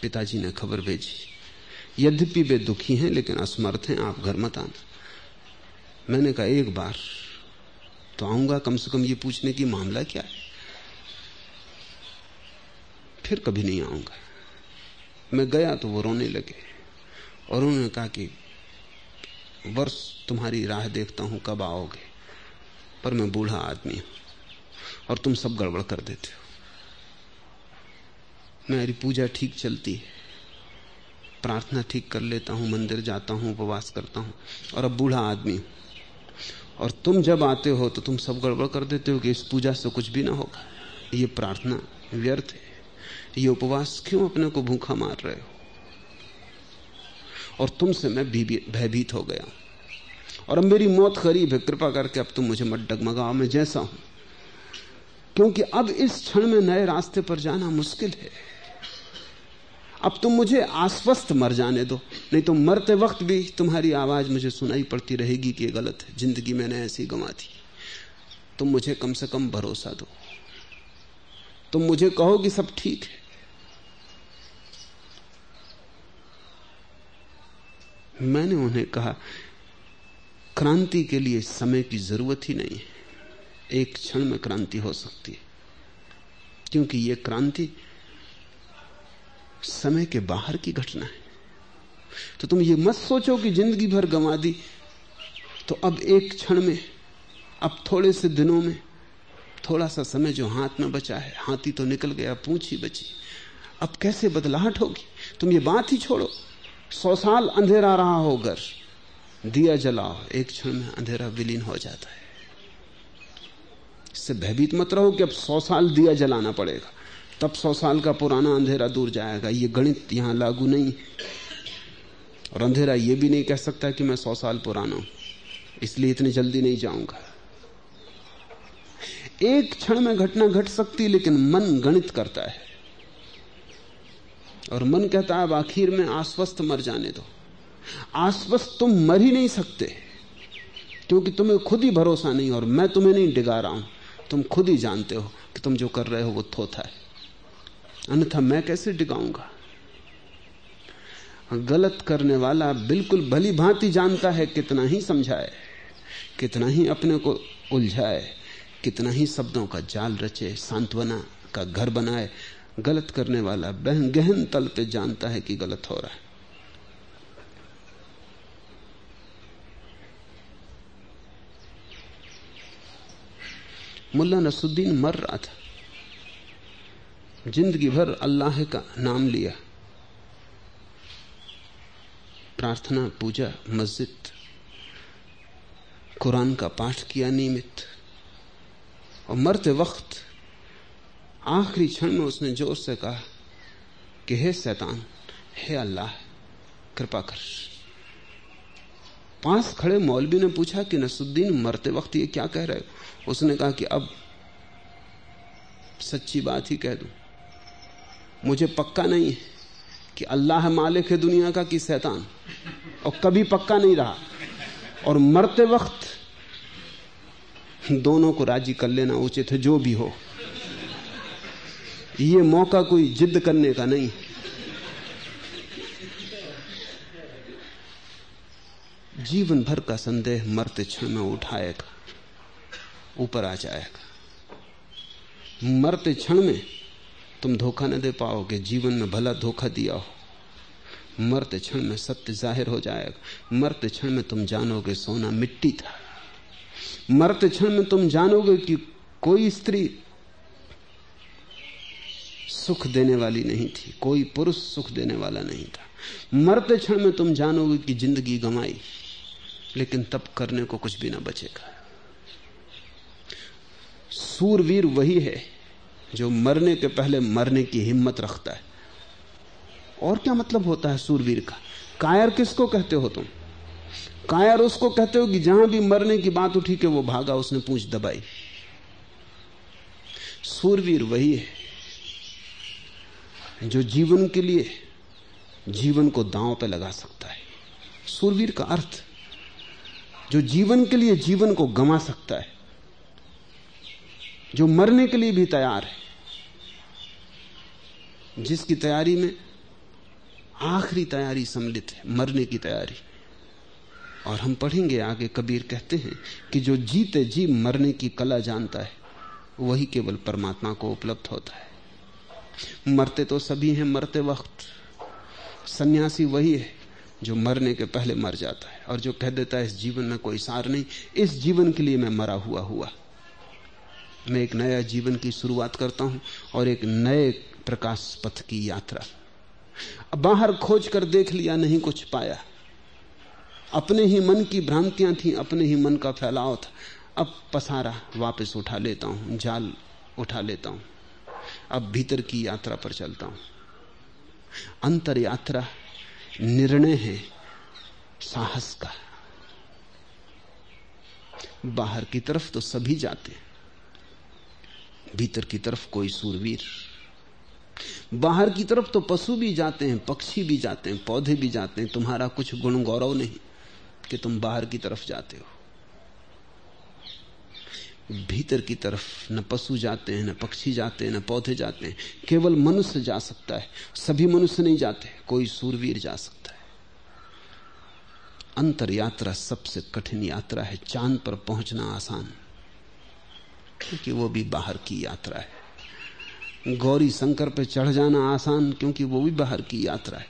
पिताजी ने खबर भेजी। यद्यपि वे दुखी हैं, लेकिन असमर्थ हैं, आप घर मत आना। मैंने कहा, एक बार तो आऊँगा, कम से कम ये पूछने की मामला क्या है? फिर कभी नहीं आऊँगा। मैं गया तो वो रोने लगे और उन्होंने कहा कि, वर्ष तुम्हारी राह देखता हूँ, कब आओगे? पर मैं बूढ़ा आदमी हूँ और तुम सब गड़बड़ कर देते हो। मेरी पूजा ठीक चलती है। प्रार्थना ठीक कर लेता हूँ, मंदिर जाता हूँ, उपवास करता हूँ और अब बूढ़ा आदमी हूँ। और तुम जब आते हो तो तुम सब गड़बड़ कर देते हो कि इस पूजा से कुछ भी ना होगा। ये प्रार्थना व्यर्थ है। ये उपवास क्यों अपने को भूखा मार रहे हो? और तुमसे मैं भयभीत हो गया। और अब मेरी मौत करीब है। कृपा करके अब तुम मुझे मत डगमगाओ, मैं जैसा हूँ। क्योंकि अब इस क्षण में नए रास्ते पर जाना मुश्किल है। अब तुम मुझे आश्वस्त मर जाने दो। नहीं तो मरते वक्त भी तुम्हारी आवाज़ मुझे सुनाई पड़ती रहेगी कि गलत है। ज़िंदगी मैंने ऐसी गंवा दी। तुम मुझे कम से कम भरोसा दो। तुम मुझे कहो कि सब ठीक है। मैंने उन्हें कहा, क्रांति के लिए समय की ज़रूरत ही नहीं है। एक क्षण में क्रांति हो सकती है। क्योंकि यह क्रांति समय के बाहर की घटना है। तो तुम ये मत सोचो कि ज़िंदगी भर गंवा दी। तो अब एक क्षण में, अब थोड़े से दिनों में, थोड़ा सा समय जो हाथ में बचा है, हाथी तो निकल गया, पूछ ही बची। अब कैसे बदलाहट होगी? तुम ये बात ही छोड़ो। सौ साल अंधेरा रहा हो घर दिया जलाओ एक क्षण में अंधेरा विलीन हो जाता है। इससे भयभीत मत रहो कि अब सौ साल दिया जलाना पड़ेगा। तब सौ साल का पुराना अंधेरा दूर जाएगा। ये गणित यहाँ लागू नहीं। और अंधेरा ये भी नहीं कह सकता कि मैं सौ साल पुराना हूँ। इसलिए इतनी जल्दी नहीं जाऊँगा। एक क्षण में घटना घट सकती, लेकिन मन गणित करता है। और मन कहता है, अब आखिर में आश्वस्त मर जाने दो। आश्वस्त तुम मर ही नहीं सकते, क्योंकि तुम्हें खुद ही भरोसा नहीं और मैं तुम्हें नहीं डिगा रहा हूँ। तुम खुद ही जानते हो कि तुम जो कर रहे हो वो थोथा है। अन्यथा मैं कैसे डिगाऊँगा? गलत करने वाला बिल्कुल भली भांति जानता है कितना ही समझाए, कितना ही अपने को उलझाए, कितना ही शब्दों का जाल रचे, सांत्वना का घर बनाए गलत करने वाला बहन गहन तल पे जानता है कि गलत हो रहा है। मुल्ला नसुद्दीन मर रहा था। ज़िंदगी भर अल्लाह का नाम लिया। प्रार्थना, पूजा, मस्जिद। कुरान का पाठ किया नियमित। और मरते वक्त आखिरी क्षण में उसने ज़ोर से कहा कि हे शैतान, हे अल्लाह, कृपा कर। पास खड़े मौलवी ने पूछा कि नसुद्दीन मरते वक्त ये क्या कह रहे हो? उसने कहा कि अब सच्ची बात ही कह दू। मुझे पक्का नहीं है कि अल्लाह मालिक है दुनिया का कि शैतान। और कभी पक्का नहीं रहा। और मरते वक्त दोनों को राज़ी कर लेना उचित है, जो भी हो। ये मौका कोई जिद करने का नहीं। जीवन भर का संदेह मरते क्षण में उठाएगा, ऊपर आ जाएगा। मरते क्षण में तुम धोखा न दे पाओगे, जीवन में भला धोखा दिया हो। मरते क्षण में सत्य ज़ाहिर हो जाएगा। मरते क्षण में तुम जानोगे सोना मिट्टी था। मरते क्षण में तुम जानोगे कि कोई स्त्री सुख देने वाली नहीं थी। कोई पुरुष सुख देने वाला नहीं था। मरते क्षण में तुम जानोगे कि ज़िंदगी गंवाई, लेकिन तब करने को कुछ भी ना बचेगा। सूरवीर वही है जो मरने के पहले मरने की हिम्मत रखता है। और क्या मतलब होता है सूरवीर का? कायर किसको कहते हो तुम? कायर उसको कहते हो कि जहाँ भी मरने की बात उठी के वो भागा, उसने पूछ दबाई। सूरवीर वही है जो जीवन के लिए जीवन को दांव पे लगा सकता है। सूरवीर का अर्थ, जो जीवन के लिए जीवन को गमा सकता है, जो मरने के लिए भी तैयार है, जिसकी तैयारी में आखिरी तैयारी सम्मिलित है, मरने की तैयारी। और हम पढ़ेंगे आगे, कबीर कहते हैं कि जो जीते जी मरने की कला जानता है, वही केवल परमात्मा को उपलब्ध होता है। मरते तो सभी हैं मरते वक्त। सन्यासी वही है जो मरने के पहले मर जाता है और जो कह देता है, इस जीवन में कोई सार नहीं, इस जीवन के लिए मैं मरा हुआ हुआ। मैं एक नया जीवन की शुरुआत करता हूँ और एक नए प्रकाश पथ की यात्रा। बाहर खोज कर देख लिया, नहीं कुछ पाया। अपने ही मन की भ्रांतियाँ थी, अपने ही मन का फैलाव था। अब पसारा वापस उठा लेता हूँ, जाल उठा लेता हूँ। अब भीतर की यात्रा पर चलता हूँ। अंतर यात्रा निर्णय है साहस का। बाहर की तरफ़ तो सभी जाते हैं, भीतर की तरफ़ कोई सूरवीर। बाहर की तरफ़ तो पशु भी जाते हैं, पक्षी भी जाते हैं, पौधे भी जाते हैं, तुम्हारा कुछ गुण गौरव नहीं कि तुम बाहर की तरफ़ जाते हो। भीतर की तरफ़ न पशु जाते हैं, न पक्षी जाते हैं, न पौधे जाते हैं। केवल मनुष्य जा सकता है, सभी मनुष्य नहीं जाते, कोई सूरवीर जा सकता है। अंतर यात्रा सबसे कठिन यात्रा है, चाँद पर पहुँचना आसान, क्योंकि वो भी बाहर की यात्रा है। गौरी शंकर पर चढ़ जाना आसान, क्योंकि वो भी बाहर की यात्रा है।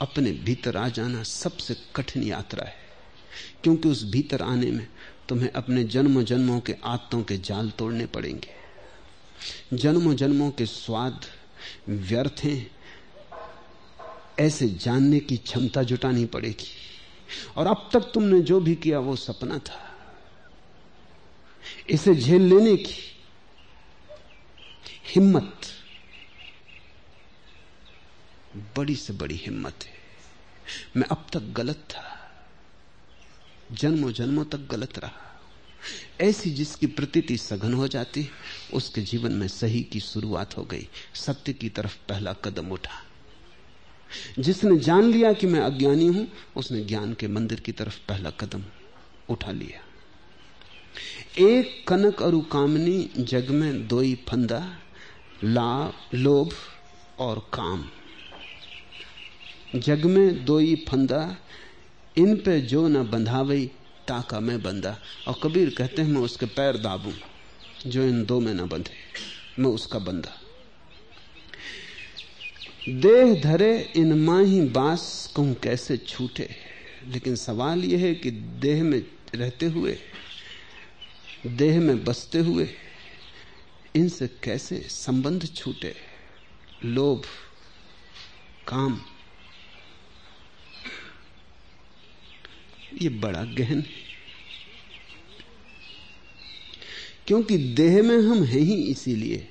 अपने भीतर आ जाना सबसे कठिन यात्रा है। क्योंकि उस भीतर आने में तुम्हें अपने जन्म जन्मों के आत्तों के जाल तोड़ने पड़ेंगे। जन्म जन्मों के स्वाद व्यर्थ हैं, ऐसे जानने की क्षमता जुटानी पड़ेगी। और अब तक तुमने जो भी किया वो सपना था। इसे झेल लेने की हिम्मत, बड़ी से बड़ी हिम्मत है। मैं अब तक गलत था। जन्मों जन्मों तक गलत रहा। ऐसी जिसकी प्रतीति सघन हो जाती, उसके जीवन में सही की शुरुआत हो गई। सत्य की तरफ़ पहला कदम उठा। जिसने जान लिया कि मैं अज्ञानी हूँ, उसने ज्ञान के मंदिर की तरफ़ पहला कदम उठा लिया। एक कनक अरु कामनी, जग में दोई फंदा, ला, लोभ और काम। जग में दोई फंदा इन पे जो न बंधावई ताका मैं बंधा। और कबीर कहते हैं, मैं उसके पैर दाबू, जो इन दो में न बंधे, मैं उसका बंधा। देह धरे इन माही बास कहूँ कैसे छूटे? लेकिन सवाल यह है कि देह में रहते हुए, देह में बसते हुए, इनसे कैसे संबंध छूटे? लोभ, काम ये बड़ा गहन है। क्योंकि देह में हम हैं ही इसीलिए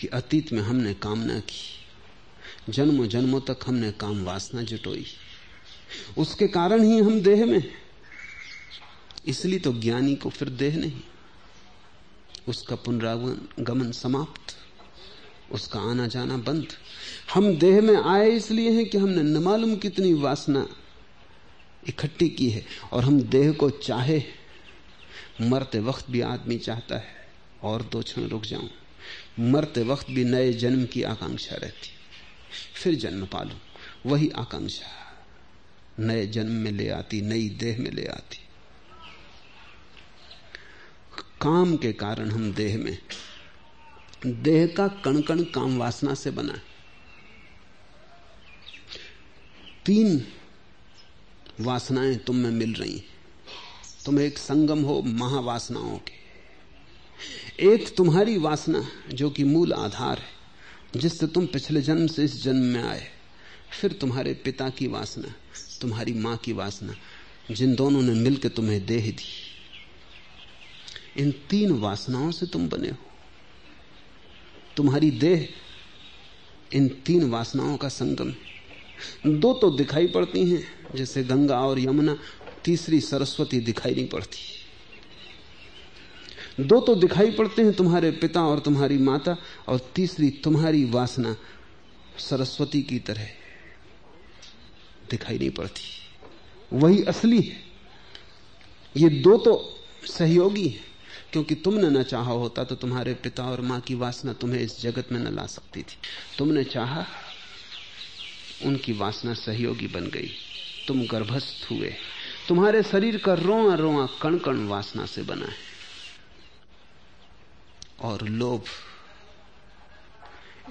कि अतीत में हमने कामना की। जन्मों जन्मों तक हमने काम वासना जुटोई। उसके कारण ही हम देह में इसलिए तो ज्ञानी को फिर देह नहीं। उसका पुनरागमन समाप्त। उसका आना जाना बंद। हम देह में आए इसलिए हैं कि हमने न मालूम कितनी वासना इकट्ठी की है और हम देह को चाहे, मरते वक्त भी आदमी चाहता है, और दो क्षण रुक जाऊँ। मरते वक्त भी नए जन्म की आकांक्षा रहती। फिर जन्म पालू। वही आकांक्षा नए जन्म में ले आती, नई देह में ले आती। काम के कारण हम देह में, देह का कण कण काम वासना से बना तीन वासनाएँ तुम में मिल रही तुम एक संगम हो महावासनाओं के। एक तुम्हारी वासना जो कि मूल आधार है, जिससे तुम पिछले जन्म से इस जन्म में आए। फिर तुम्हारे पिता की वासना, तुम्हारी माँ की वासना, जिन दोनों ने मिलकर तुम्हें देह दी। इन तीन वासनाओं से तुम बने हो। तुम्हारी देह इन तीन वासनाओं का संगम है। दो तो दिखाई पड़ती हैं, जैसे गंगा और यमुना, तीसरी सरस्वती दिखाई नहीं पड़ती। दो तो दिखाई पड़ते हैं, तुम्हारे पिता और तुम्हारी माता, और तीसरी तुम्हारी वासना सरस्वती की तरह दिखाई नहीं पड़ती। वही असली है। ये दो तो सहयोगी है, क्योंकि तुमने ना चाहा होता तो तुम्हारे पिता और माँ की वासना तुम्हें इस जगत में न ला सकती थी। तुमने चाहा उनकी वासना सहयोगी बन गई। तुम गर्भस्थ हुए। तुम्हारे शरीर का रोआ रोआ कण कण वासना से बना है। और लोभ,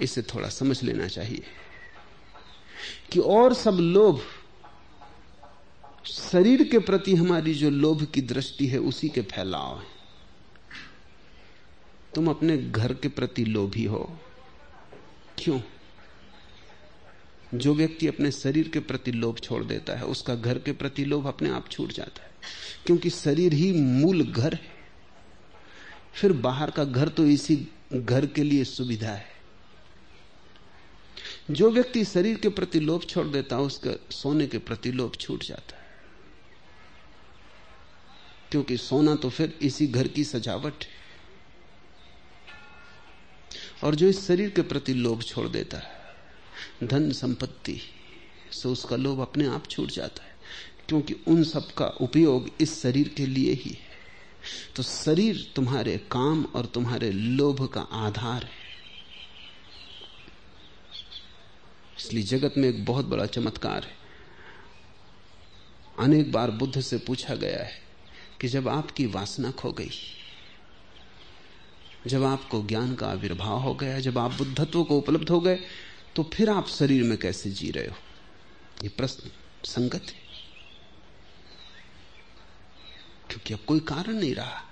इसे थोड़ा समझ लेना चाहिए कि और सब लोभ शरीर के प्रति हमारी जो लोभ की दृष्टि है, उसी के फैलाव है। तुम अपने घर के प्रति लोभी हो। क्यों? जो व्यक्ति अपने शरीर के प्रति लोभ छोड़ देता है, उसका घर के प्रति लोभ अपने आप छूट जाता है। क्योंकि शरीर ही मूल घर है। फिर बाहर का घर तो इसी घर के लिए सुविधा है। जो व्यक्ति शरीर के प्रति लोभ छोड़ देता है, उसका सोने के प्रति लोभ छूट जाता है। क्योंकि सोना तो फिर इसी घर की सजावट है। और जो इस शरीर के प्रति लोभ छोड़ देता है धन संपत्ति से उसका लोभ अपने आप छूट जाता है, क्योंकि उन सब का उपयोग इस शरीर के लिए ही है। तो शरीर तुम्हारे काम और तुम्हारे लोभ का आधार है। इसलिए जगत में एक बहुत बड़ा चमत्कार है। अनेक बार बुद्ध से पूछा गया है कि जब आपकी वासना खो गई, जब आपको ज्ञान का आविर्भाव हो गया, जब आप बुद्धत्व को उपलब्ध हो गए तो फिर आप शरीर में कैसे जी रहे हो? ये प्रश्न संगत है। क्योंकि अब कोई कारण नहीं रहा।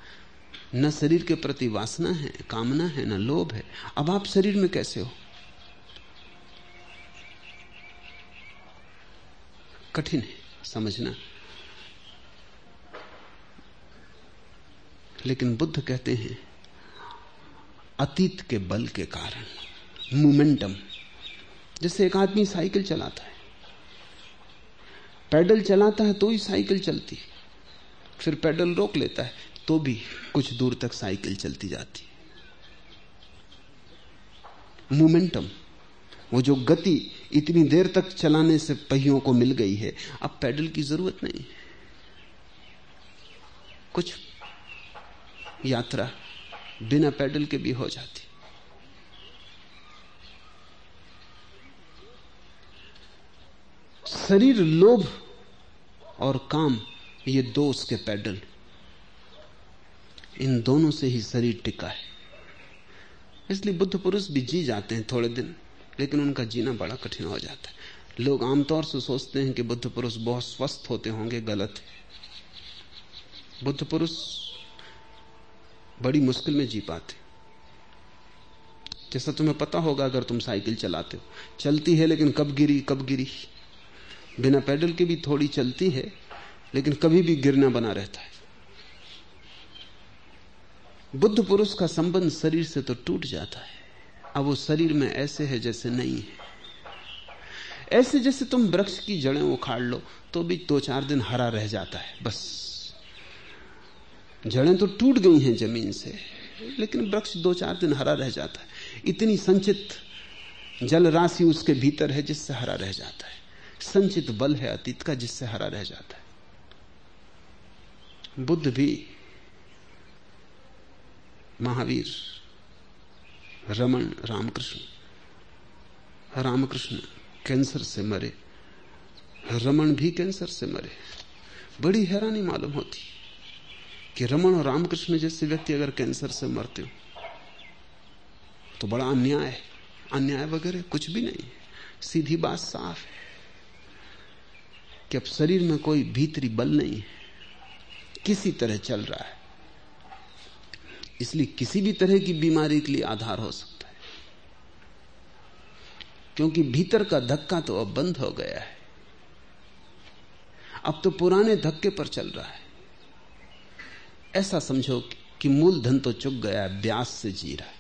न शरीर के प्रति वासना है, कामना है, न लोभ है। अब आप शरीर में कैसे हो? कठिन है समझना। लेकिन बुद्ध कहते हैं, अतीत के बल के कारण मोमेंटम जैसे एक आदमी साइकिल चलाता है। पैडल चलाता है तो ही साइकिल चलती है। फिर पैडल रोक लेता है तो भी कुछ दूर तक साइकिल चलती जाती है। मोमेंटम, वो जो गति इतनी देर तक चलाने से पहियों को मिल गई है, अब पैडल की ज़रूरत नहीं कुछ यात्रा बिना पैडल के भी हो जाती शरीर, लोभ और काम, ये दो उसके पैडल इन दोनों से ही शरीर टिका है। इसलिए बुद्ध पुरुष भी जी जाते हैं थोड़े दिन, लेकिन उनका जीना बड़ा कठिन हो जाता है। लोग आमतौर से सोचते हैं कि बुद्ध पुरुष बहुत स्वस्थ होते होंगे, गलत है। बुद्ध पुरुष बड़ी मुश्किल में जी पाते जैसा तुम्हें पता होगा अगर तुम साइकिल चलाते हो। चलती है, लेकिन कब गिरी कब गिरी? बिना पैडल के भी थोड़ी चलती है, लेकिन कभी भी गिरना बना रहता है। बुद्ध पुरुष का संबंध शरीर से तो टूट जाता है। अब वो शरीर में ऐसे है जैसे नहीं है। ऐसे जैसे तुम वृक्ष की जड़ें उखाड़ लो तो भी दो चार दिन हरा रह जाता है, बस। जड़ें तो टूट गई हैं ज़मीन से, लेकिन वृक्ष दो चार दिन हरा रह जाता है। इतनी संचित जल राशि उसके भीतर है जिससे हरा रह जाता है। संचित बल है अतीत का जिससे हरा रह जाता है। बुद्ध भी महावीर रमन रामकृष्ण रामकृष्ण कैंसर से मरे रमन भी कैंसर से मरे। बड़ी हैरानी मालूम होती कि रमन और रामकृष्ण जैसे व्यक्ति अगर कैंसर से मरते हो तो बड़ा अन्याय अन्याय वगैरह कुछ भी नहीं सीधी बात साफ़ है। कि अब शरीर में कोई भीतरी बल नहीं है। किसी तरह चल रहा है। इसलिए किसी भी तरह की बीमारी के लिए आधार हो सकता है। क्योंकि भीतर का धक्का तो अब बंद हो गया है। अब तो पुराने धक्के पर चल रहा है। ऐसा समझो कि मूलधन तो चुक गया है, ब्यास से जी रहा है।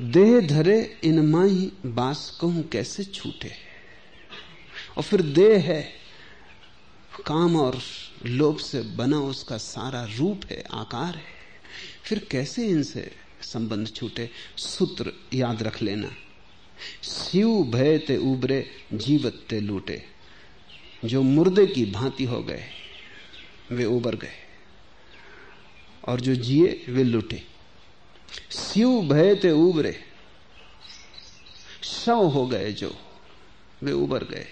देह धरे इन माही बास कहूँ कैसे छूटे? और फिर देह है, काम और लोभ से बना उसका सारा रूप है, आकार है। फिर कैसे इनसे संबंध छूटे? सूत्र याद रख लेना। शिव भय ते उबरे जीवत ते लूटे। जो मुर्दे की भांति हो गए, वे उबर गए। और जो जिए, वे लुटे। शिव भय ते उबरे। शव हो गए जो, वे उबर गए।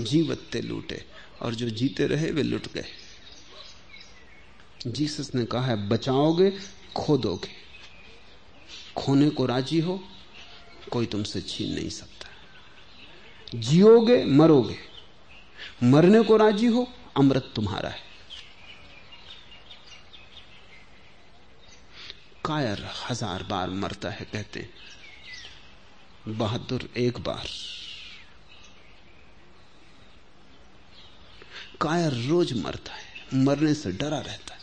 जीवत ते लूटे और जो जीते रहे, वे लुट गए। जीसस ने कहा है, बचाओगे खो दोगे खोने को राज़ी हो, कोई तुमसे छीन नहीं सकता। जियोगे, मरोगे। मरने को राज़ी हो, अमृत तुम्हारा है। कायर हज़ार बार मरता है कहते बहादुर एक बार। कायर रोज मरता है, मरने से डरा रहता है।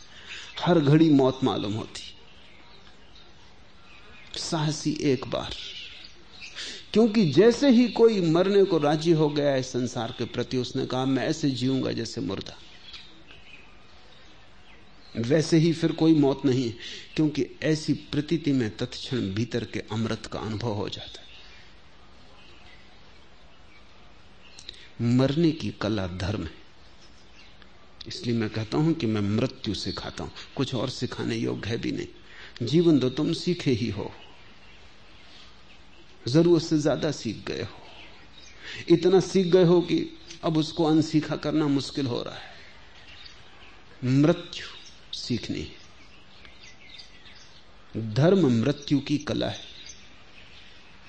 हर घड़ी मौत मालूम होती। साहसी एक बार। क्योंकि जैसे ही कोई मरने को राज़ी हो गया है, संसार के प्रति उसने कहा, मैं ऐसे जीऊँगा जैसे मुर्दा। वैसे ही फिर कोई मौत नहीं है, क्योंकि ऐसी प्रतीति में तत्क्षण भीतर के अमृत का अनुभव हो जाता है। मरने की कला धर्म है। इसलिए मैं कहता हूँ कि मैं मृत्यु सिखाता हूँ। कुछ और सिखाने योग्य है भी नहीं। जीवन तो तुम सीखे ही हो। ज़रूरत से ज़्यादा सीख गए हो। इतना सीख गए हो कि अब उसको अनसीखा करना मुश्किल हो रहा है। मृत्यु सीखनी है। धर्म मृत्यु की कला है।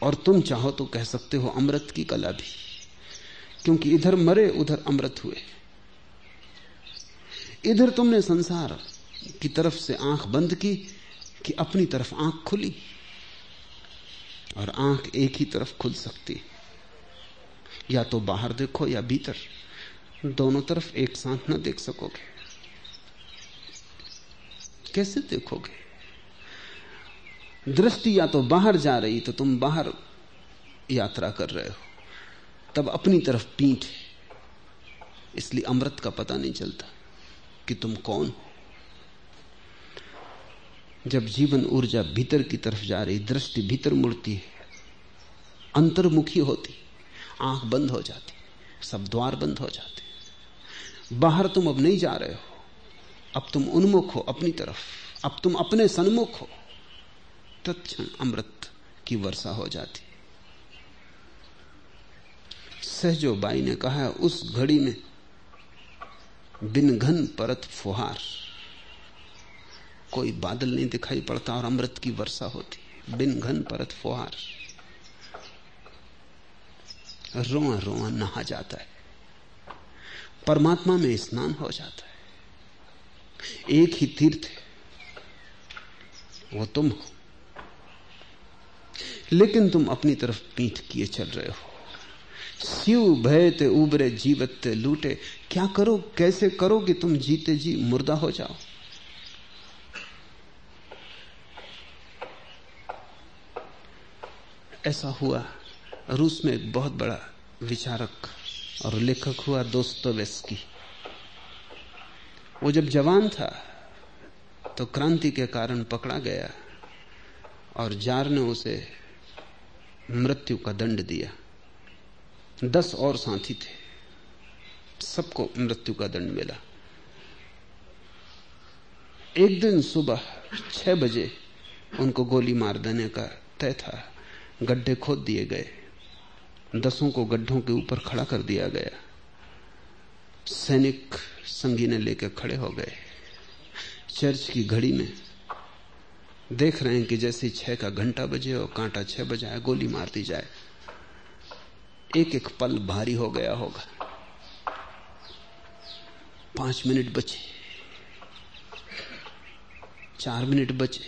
और तुम चाहो तो कह सकते हो अमृत की कला भी, क्योंकि इधर मरे, उधर अमृत हुए। इधर तुमने संसार की तरफ़ से आँख बंद की कि अपनी तरफ़ आँख खुली, और आँख एक ही तरफ़ खुल सकती। या तो बाहर देखो या भीतर, दोनों तरफ़ एक साथ ना देख सकोगे। कैसे देखोगे? दृष्टि या तो बाहर जा रही तो तुम बाहर यात्रा कर रहे हो। तब अपनी तरफ़ पीठ इसलिए अमृत का पता नहीं चलता कि तुम कौन हो। जब जीवन ऊर्जा भीतर की तरफ़ जा रही, दृष्टि भीतर मुड़ती है, अंतर्मुखी होती, आँख बंद हो जाती, सब द्वार बंद हो जाते। बाहर तुम अब नहीं जा रहे हो। अब तुम उन्मुख हो अपनी तरफ़। अब तुम अपने सन्मुख हो। तत्क्षण अमृत की वर्षा हो जाती। सहजो बाई ने कहा, उस घड़ी में बिन घन परत फुहार। कोई बादल नहीं दिखाई पड़ता और अमृत की वर्षा होती। बिन घन परत फुहार। रोआ रोआ नहा जाता है। परमात्मा में स्नान हो जाता है। एक ही तीर्थ है। वो तुम हो। लेकिन तुम अपनी तरफ़ पीठ किए चल रहे हो। शिव भय ते उबरे, जीवत ते लूटे। क्या करो, कैसे करो कि तुम जीते जी, मुर्दा हो जाओ? ऐसा हुआ, रूस में एक बहुत बड़ा विचारक और लेखक हुआ दोस्तों दोस्तोवेस्की। वो जब जवान था तो क्रांति के कारण पकड़ा गया और जार ने उसे मृत्यु का दंड दिया। दस और साथी थे, सबको मृत्यु का दंड मिला। एक दिन सुबह छह बजे उनको गोली मार देने का तय था। गड्ढे खोद दिए गए। दसों को गड्ढों के ऊपर खड़ा कर दिया गया। सैनिक संगीने लेकर खड़े हो गए। चर्च की घड़ी में देख रहे हैं कि जैसे छह का घंटा बजे और कांटा छह बजाए गोली मार दी जाए। एक एक पल भारी हो गया होगा। पाँच मिनट बचे। चार मिनट बचे।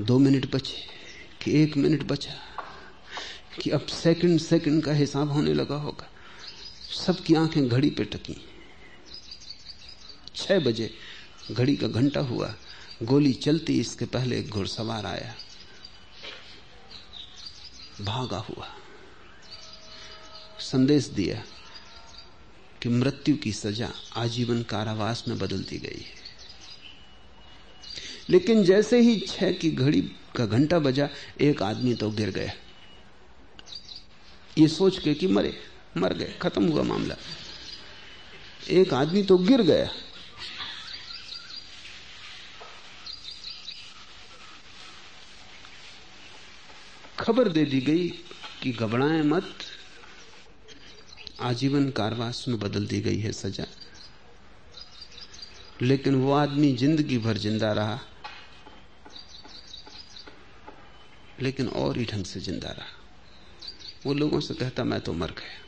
दो मिनट बचे कि एक मिनट बचा कि अब सेकंड सेकंड का हिसाब होने लगा होगा। सबकी आँखें घड़ी पे टकी। छह बजे घड़ी का घंटा हुआ। गोली चलती इसके पहले एक घुड़सवार आया। भागा हुआ। संदेश दिया कि मृत्यु की सजा आजीवन कारावास में बदल दी गई है। लेकिन जैसे ही छह की घड़ी का घंटा बजा, एक आदमी तो गिर गया। ये सोच के कि मरे। मर गए, खत्म हुआ मामला। एक आदमी तो गिर गया। खबर दे दी गई कि घबराएँ मत, आजीवन कारवास में बदल दी गई है सजा। लेकिन वो आदमी ज़िंदगी भर ज़िंदा रहा, लेकिन और ही ढंग से ज़िंदा रहा। वो लोगों से कहता, मैं तो मर गया।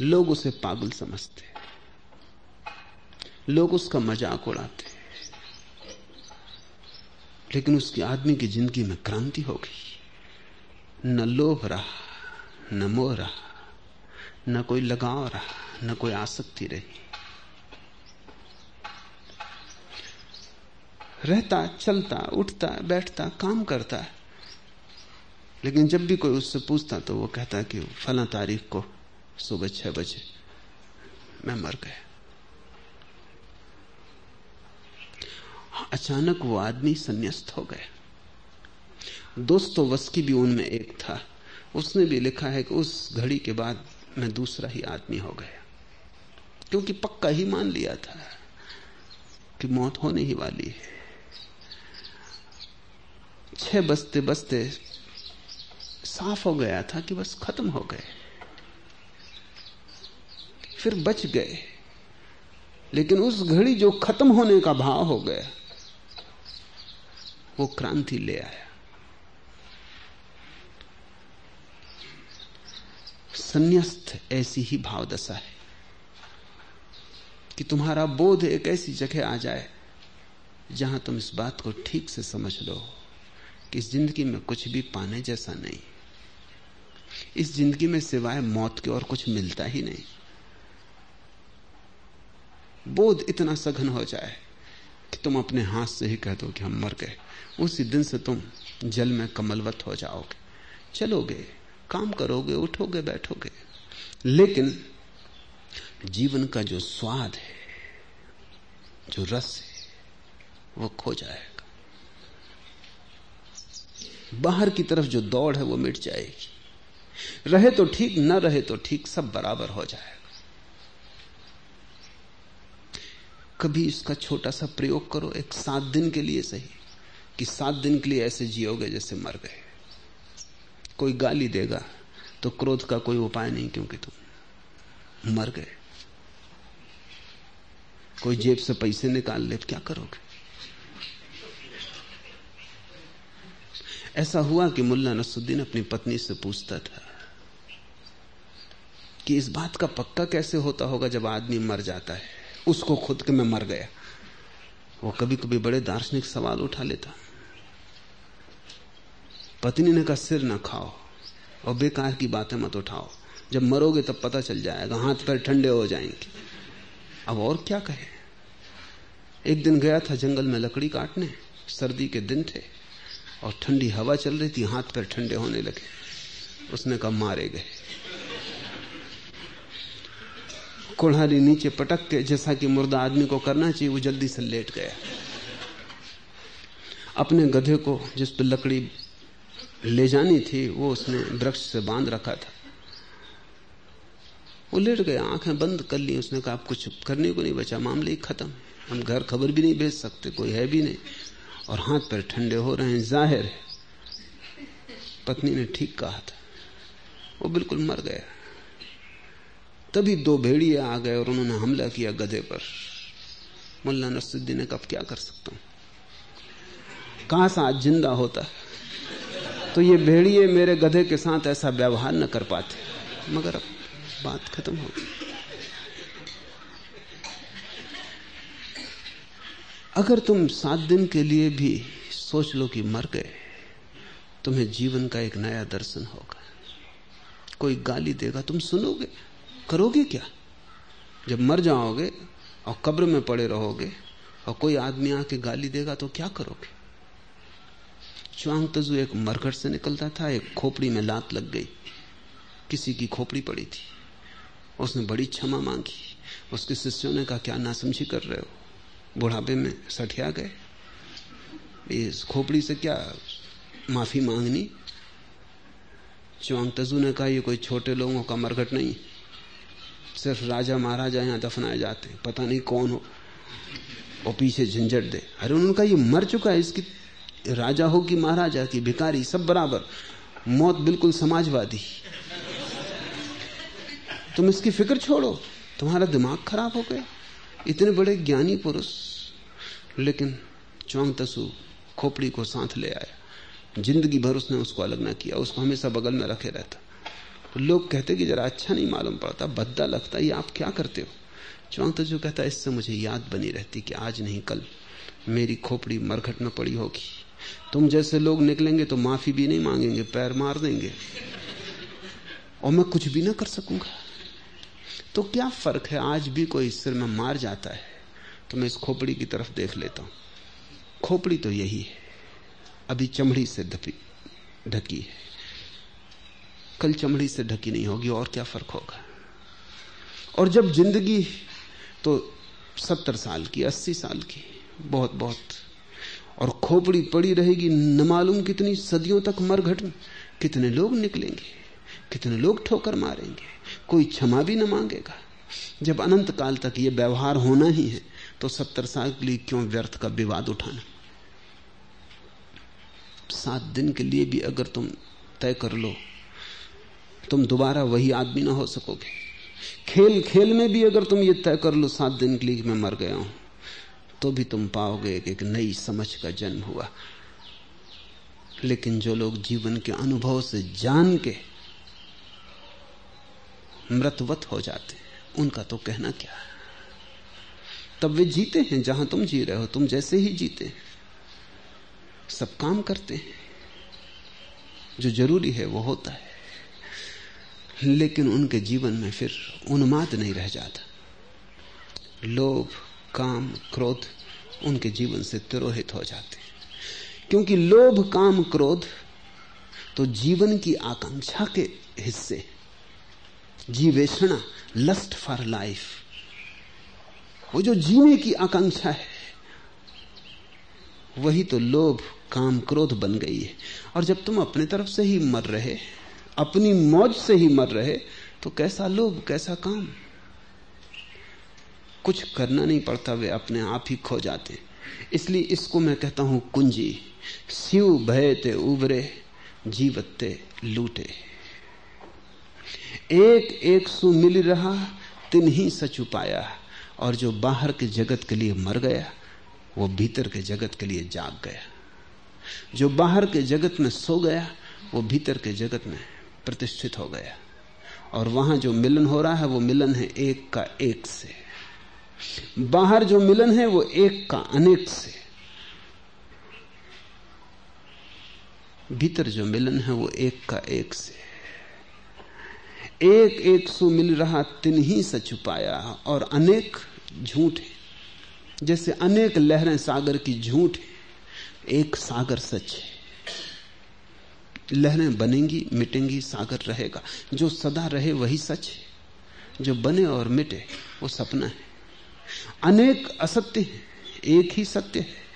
लोग उसे पागल समझते लोग उसका मज़ाक उड़ाते लेकिन उसकी आदमी की ज़िंदगी में क्रांति हो गई। न लोभ रहा, न मोह रहा, न कोई लगाव रहा, न कोई आसक्ति रही। रहता, चलता, उठता, बैठता, काम करता। लेकिन जब भी कोई उससे पूछता तो वो कहता कि फला तारीख को सुबह छह बजे मैं मर गया। अचानक वो आदमी संन्यास्त हो गया। दोस्तों वस्की भी उनमें एक था। उसने भी लिखा है कि उस घड़ी के बाद मैं दूसरा ही आदमी हो गया। क्योंकि पक्का ही मान लिया था कि मौत होने ही वाली है। छह बजते बजते साफ़ हो गया था कि बस खत्म हो गए। फिर बच गए। लेकिन उस घड़ी जो खत्म होने का भाव हो गया, वो क्रांति ले आया। संन्यास्त ऐसी ही भावदशा है कि तुम्हारा बोध एक ऐसी जगह आ जाए, जहाँ तुम इस बात को ठीक से समझ लो कि इस ज़िंदगी में कुछ भी पाने जैसा नहीं। इस ज़िंदगी में सिवाय मौत के और कुछ मिलता ही नहीं। बोध इतना सघन हो जाए कि तुम अपने हाथ से ही कह दो कि हम मर गए। उसी दिन से तुम जल में कमलवत हो जाओगे। चलोगे, काम करोगे, उठोगे, बैठोगे। लेकिन जीवन का जो स्वाद है, जो रस है, वो खो जाएगा। बाहर की तरफ़ जो दौड़ है, वो मिट जाएगी। रहे तो ठीक, न रहे तो ठीक, सब बराबर हो जाएगा। कभी इसका छोटा सा प्रयोग करो, एक सात दिन के लिए सही, कि सात दिन के लिए ऐसे जियोगे जैसे मर गए। कोई गाली देगा तो क्रोध का कोई उपाय नहीं, क्योंकि तुम मर गए। कोई जेब से पैसे निकाल ले क्या करोगे? ऐसा हुआ कि मुल्ला नसुद्दीन अपनी पत्नी से पूछता था कि इस बात का पक्का कैसे होता होगा जब आदमी मर जाता है? उसको खुद के मैं मर गया। वो कभी कभी बड़े दार्शनिक सवाल उठा लेता। पत्नी ने कहा, सिर ना खाओ और बेकार की बातें मत उठाओ। जब मरोगे तब पता चल जाएगा, हाथ पैर ठंडे हो जाएँगे। अब और क्या कहे? एक दिन गया था जंगल में लकड़ी काटने। सर्दी के दिन थे और ठंडी हवा चल रही थी, हाथ पैर ठंडे होने लगे। उसने कहा, मारे गए। कुल्हाड़ी नीचे पटक के जैसा कि मुर्दा आदमी को करना चाहिए, वो जल्दी से लेट गया। अपने गधे को जिस पर लकड़ी ले जानी थी, वो उसने वृक्ष से बाँध रखा था। वो लेट गया, आँखें बंद कर ली, उसने कहा कुछ करने को नहीं बचा, मामले ही खत्म हम घर खबर भी नहीं भेज सकते, कोई है भी नहीं। और हाथ पैर ठंडे हो रहे हैं, ज़ाहिर है। पत्नी ने ठीक कहा था। वो बिल्कुल मर गया। तभी दो भेड़िए आ गए और उन्होंने हमला किया गधे पर। मुल्ला नसुद्दीन ने कब क्या कर सकता हूँ? कहाँ से आज ज़िंदा होता तो ये भेड़िए मेरे गधे के साथ ऐसा व्यवहार न कर पाते। मगर अब बात खत्म हो गई। अगर तुम सात दिन के लिए भी सोच लो कि मर गए, तुम्हें जीवन का एक नया दर्शन होगा। कोई गाली देगा, तुम सुनोगे? करोगे क्या? जब मर जाओगे और कब्र में पड़े रहोगे और कोई आदमी आके गाली देगा तो क्या करोगे? च्वांग तजु एक मरघट से निकलता था, एक खोपड़ी में लात लग गई। किसी की खोपड़ी पड़ी थी। उसने बड़ी क्षमा मांगी। उसके शिष्यों ने कहा, क्या नासमझी कर रहे हो? बुढ़ापे में सठिया गए? इस खोपड़ी से क्या माफ़ी मांगनी? च्वांग तजु ने कहा, ये कोई छोटे लोगों का मरघट नहीं। सिर्फ़ राजा महाराजा यहाँ दफनाए जाते हैं। पता नहीं कौन हो। और पीछे झंझट दे। अरे उनका ये मर चुका है, इसकी राजा हो कि महाराजा की भिकारी सब बराबर। मौत बिल्कुल समाजवादी। तुम इसकी फ़िक्र छोड़ो, तुम्हारा दिमाग खराब हो गया। इतने बड़े ज्ञानी पुरुष। लेकिन चौंग तसु खोपड़ी को साथ ले आया। ज़िंदगी भर उसने उसको अलग ना किया, उसको हमेशा बगल में रखे रहता। लोग कहते कि जरा अच्छा नहीं मालूम पड़ता भद्दा लगता ये आप क्या करते हो? चौंग तसु कहता इससे मुझे याद बनी रहती कि आज नहीं, कल मेरी खोपड़ी मरघट में पड़ी होगी। तुम जैसे लोग निकलेंगे तो माफ़ी भी नहीं मांगेंगे, पैर मार देंगे। और मैं कुछ भी ना कर सकूँगा। तो क्या फ़र्क है? आज भी कोई सिर में मार जाता है तो मैं इस खोपड़ी की तरफ़ देख लेता हूँ। खोपड़ी तो यही है। अभी चमड़ी से ढकी है। कल चमड़ी से ढकी नहीं होगी, और क्या फ़र्क होगा? और जब ज़िंदगी तो सत्तर साल की, अस्सी साल की बहुत बहुत और खोपड़ी पड़ी रहेगी, न मालूम कितनी सदियों तक मर घट कितने लोग निकलेंगे, कितने लोग ठोकर मारेंगे, कोई क्षमा भी न मांगेगा। जब अनंत काल तक ये व्यवहार होना ही है तो सत्तर साल के लिए क्यों व्यर्थ का विवाद उठाना? सात दिन के लिए भी अगर तुम तय कर लो तुम दोबारा वही आदमी ना हो सकोगे। खेल खेल में भी अगर तुम ये तय कर लो, सात दिन के लिए मैं मर गया हूँ तो भी तुम पाओगे कि एक नई समझ का जन्म हुआ। लेकिन जो लोग जीवन के अनुभव से जान के मृतवत हो जाते उनका तो कहना क्या तब वे जीते हैं, जहाँ तुम जी रहे हो, तुम जैसे ही जीते सब काम करते हैं। जो ज़रूरी है, वो होता है। लेकिन उनके जीवन में फिर उन्माद नहीं रह जाता। लोभ, काम, क्रोध उनके जीवन से तिरोहित हो जाते। क्योंकि लोभ, काम, क्रोध तो जीवन की आकांक्षा के हिस्से जीवेषणा लस्ट फॉर लाइफ वो जो जीने की आकांक्षा है, वही तो लोभ, काम, क्रोध बन गई है। और जब तुम अपने तरफ़ से ही मर रहे अपनी मौज से ही मर रहे तो कैसा लोभ, कैसा काम? कुछ करना नहीं पड़ता, वे अपने आप ही खो जाते। इसलिए इसको मैं कहता हूँ, कुंजी शिव भय ते उबरे जीवते लूटे। एक एक सु मिल रहा, तिन ही सच उपाया, और जो बाहर के जगत के लिए मर गया, वो भीतर के जगत के लिए जाग गया। जो बाहर के जगत में सो गया, वो भीतर के जगत में प्रतिष्ठित हो गया। और वहाँ जो मिलन हो रहा है, वो मिलन है एक का एक से। बाहर जो मिलन है, वो एक का अनेक से। भीतर जो मिलन है, वो एक का एक से। एक एक सु मिल रहा, तिन ही से छुपाया। और अनेक झूठ है। जैसे अनेक लहरें सागर की झूठ है, एक सागर सच है। लहरें बनेंगी, मिटेंगी, सागर रहेगा। जो सदा रहे वही सच है। जो बने और मिटे, वो सपना है। अनेक असत्य है, एक ही सत्य है।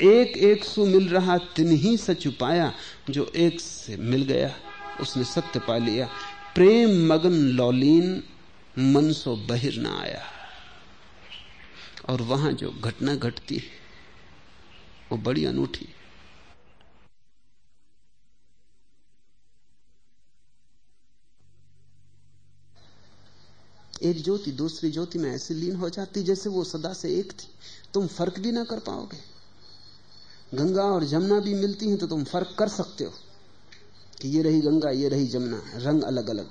एक एक सु मिल रहा, तिन ही सच पाया। जो एक से मिल गया, उसने सत्य पा लिया। प्रेम मगन लौलीन, मन सो बहिर ना आया। और वहाँ जो घटना घटती है, वो बड़ी अनूठी है। एक ज्योति दूसरी ज्योति में ऐसी लीन हो जाती जैसे वो सदा से एक थी। तुम फ़र्क भी ना कर पाओगे। गंगा और जमुना भी मिलती हैं तो तुम फ़र्क कर सकते हो। कि ये रही गंगा, ये रही जमुना, रंग अलग अलग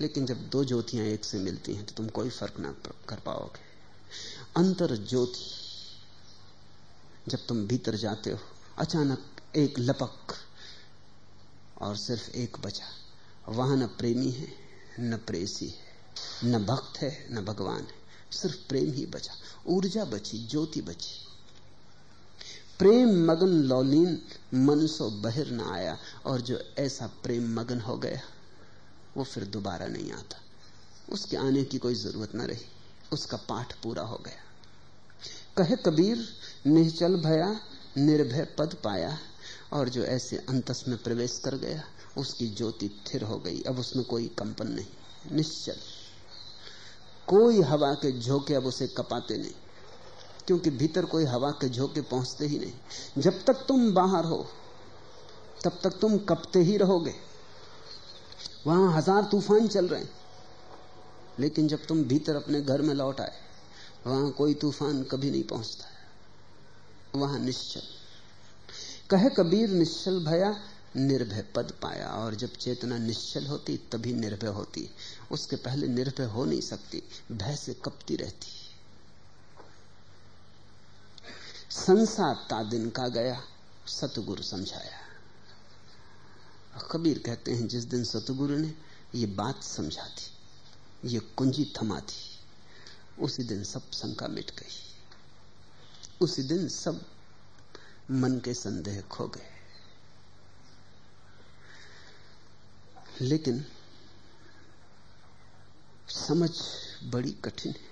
लेकिन जब दो ज्योतियाँ एक से मिलती हैं तो तुम कोई फ़र्क ना कर पाओगे। अंतर ज्योति। जब तुम भीतर जाते हो, अचानक एक लपक और सिर्फ़ एक बचा वहाँ न प्रेमी है। न प्रेसी है, न भक्त है, न भगवान है। सिर्फ़ प्रेम ही बचा, ऊर्जा बची, ज्योति बची। प्रेम मगन लौलीन, मन सो बहिर न आया, और जो ऐसा प्रेम मगन हो गया, वो फिर दोबारा नहीं आता। उसके आने की कोई ज़रूरत न रही, उसका पाठ पूरा हो गया। कहे कबीर, निश्चल भया, निर्भय पद पाया, और जो ऐसे अंतस में प्रवेश कर गया उसकी ज्योति थिर हो गई। अब उसमें कोई कंपन नहीं। निश्चल। कोई हवा के झोंके अब उसे कपाते नहीं। क्योंकि भीतर कोई हवा के झोंके पहुँचते ही नहीं। जब तक तुम बाहर हो, तब तक तुम कपते ही रहोगे। वहाँ हज़ार तूफ़ान चल रहे हैं। लेकिन जब तुम भीतर अपने घर में लौट आए, वहाँ कोई तूफ़ान कभी नहीं पहुँचता। वहाँ निश्चल। कहे कबीर, निश्चल भया निर्भय पद पाया और जब चेतना निश्चल होती, तभी निर्भय होती। उसके पहले निर्भय हो नहीं सकती, भय से कपती रहती। संसार ता दिन का गया, सतगुरु समझाया। कबीर कहते हैं, जिस दिन सतगुरु ने ये बात समझा दी, ये कुंजी थमा थी उसी दिन सब शंका मिट गई। उसी दिन सब मन के संदेह खो गए। लेकिन समझ बड़ी कठिन है।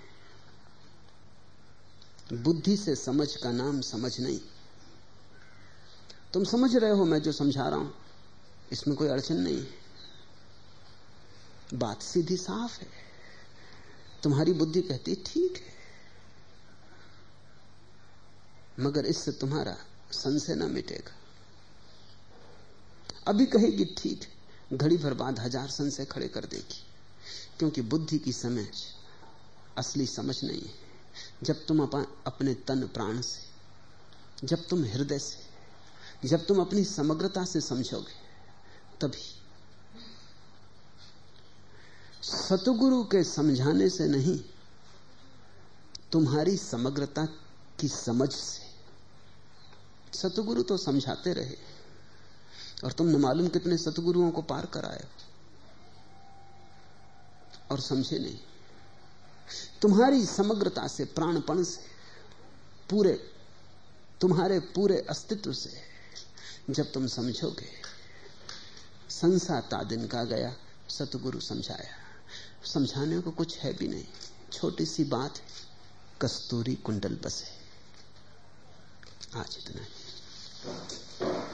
बुद्धि से समझ का नाम समझ नहीं। तुम समझ रहे हो मैं जो समझा रहा हूँ, इसमें कोई अड़चन नहीं है। बात सीधी साफ़ है। तुम्हारी बुद्धि कहती ठीक है। मगर इससे तुम्हारा संशय न मिटेगा। अभी कहेगी, ठीक घड़ी भर बाद हज़ार संशय खड़े कर देगी क्योंकि बुद्धि की समझ असली समझ नहीं है। जब तुम अपने तन प्राण से, जब तुम हृदय से, जब तुम अपनी समग्रता से समझोगे, तभी सतगुरु के समझाने से नहीं, तुम्हारी समग्रता की समझ से। सतगुरु तो समझाते रहे। और तुम न मालूम कितने सतगुरुओं को पार कराए और समझे नहीं। तुम्हारी समग्रता से, प्राणपण से, पूरे, तुम्हारे पूरे अस्तित्व से, जब तुम समझोगे संसा दिन का गया, सतगुरु समझाया। समझाने को कुछ है भी नहीं। छोटी सी बात, कस्तूरी कुंडल बसे। आज इतना ही।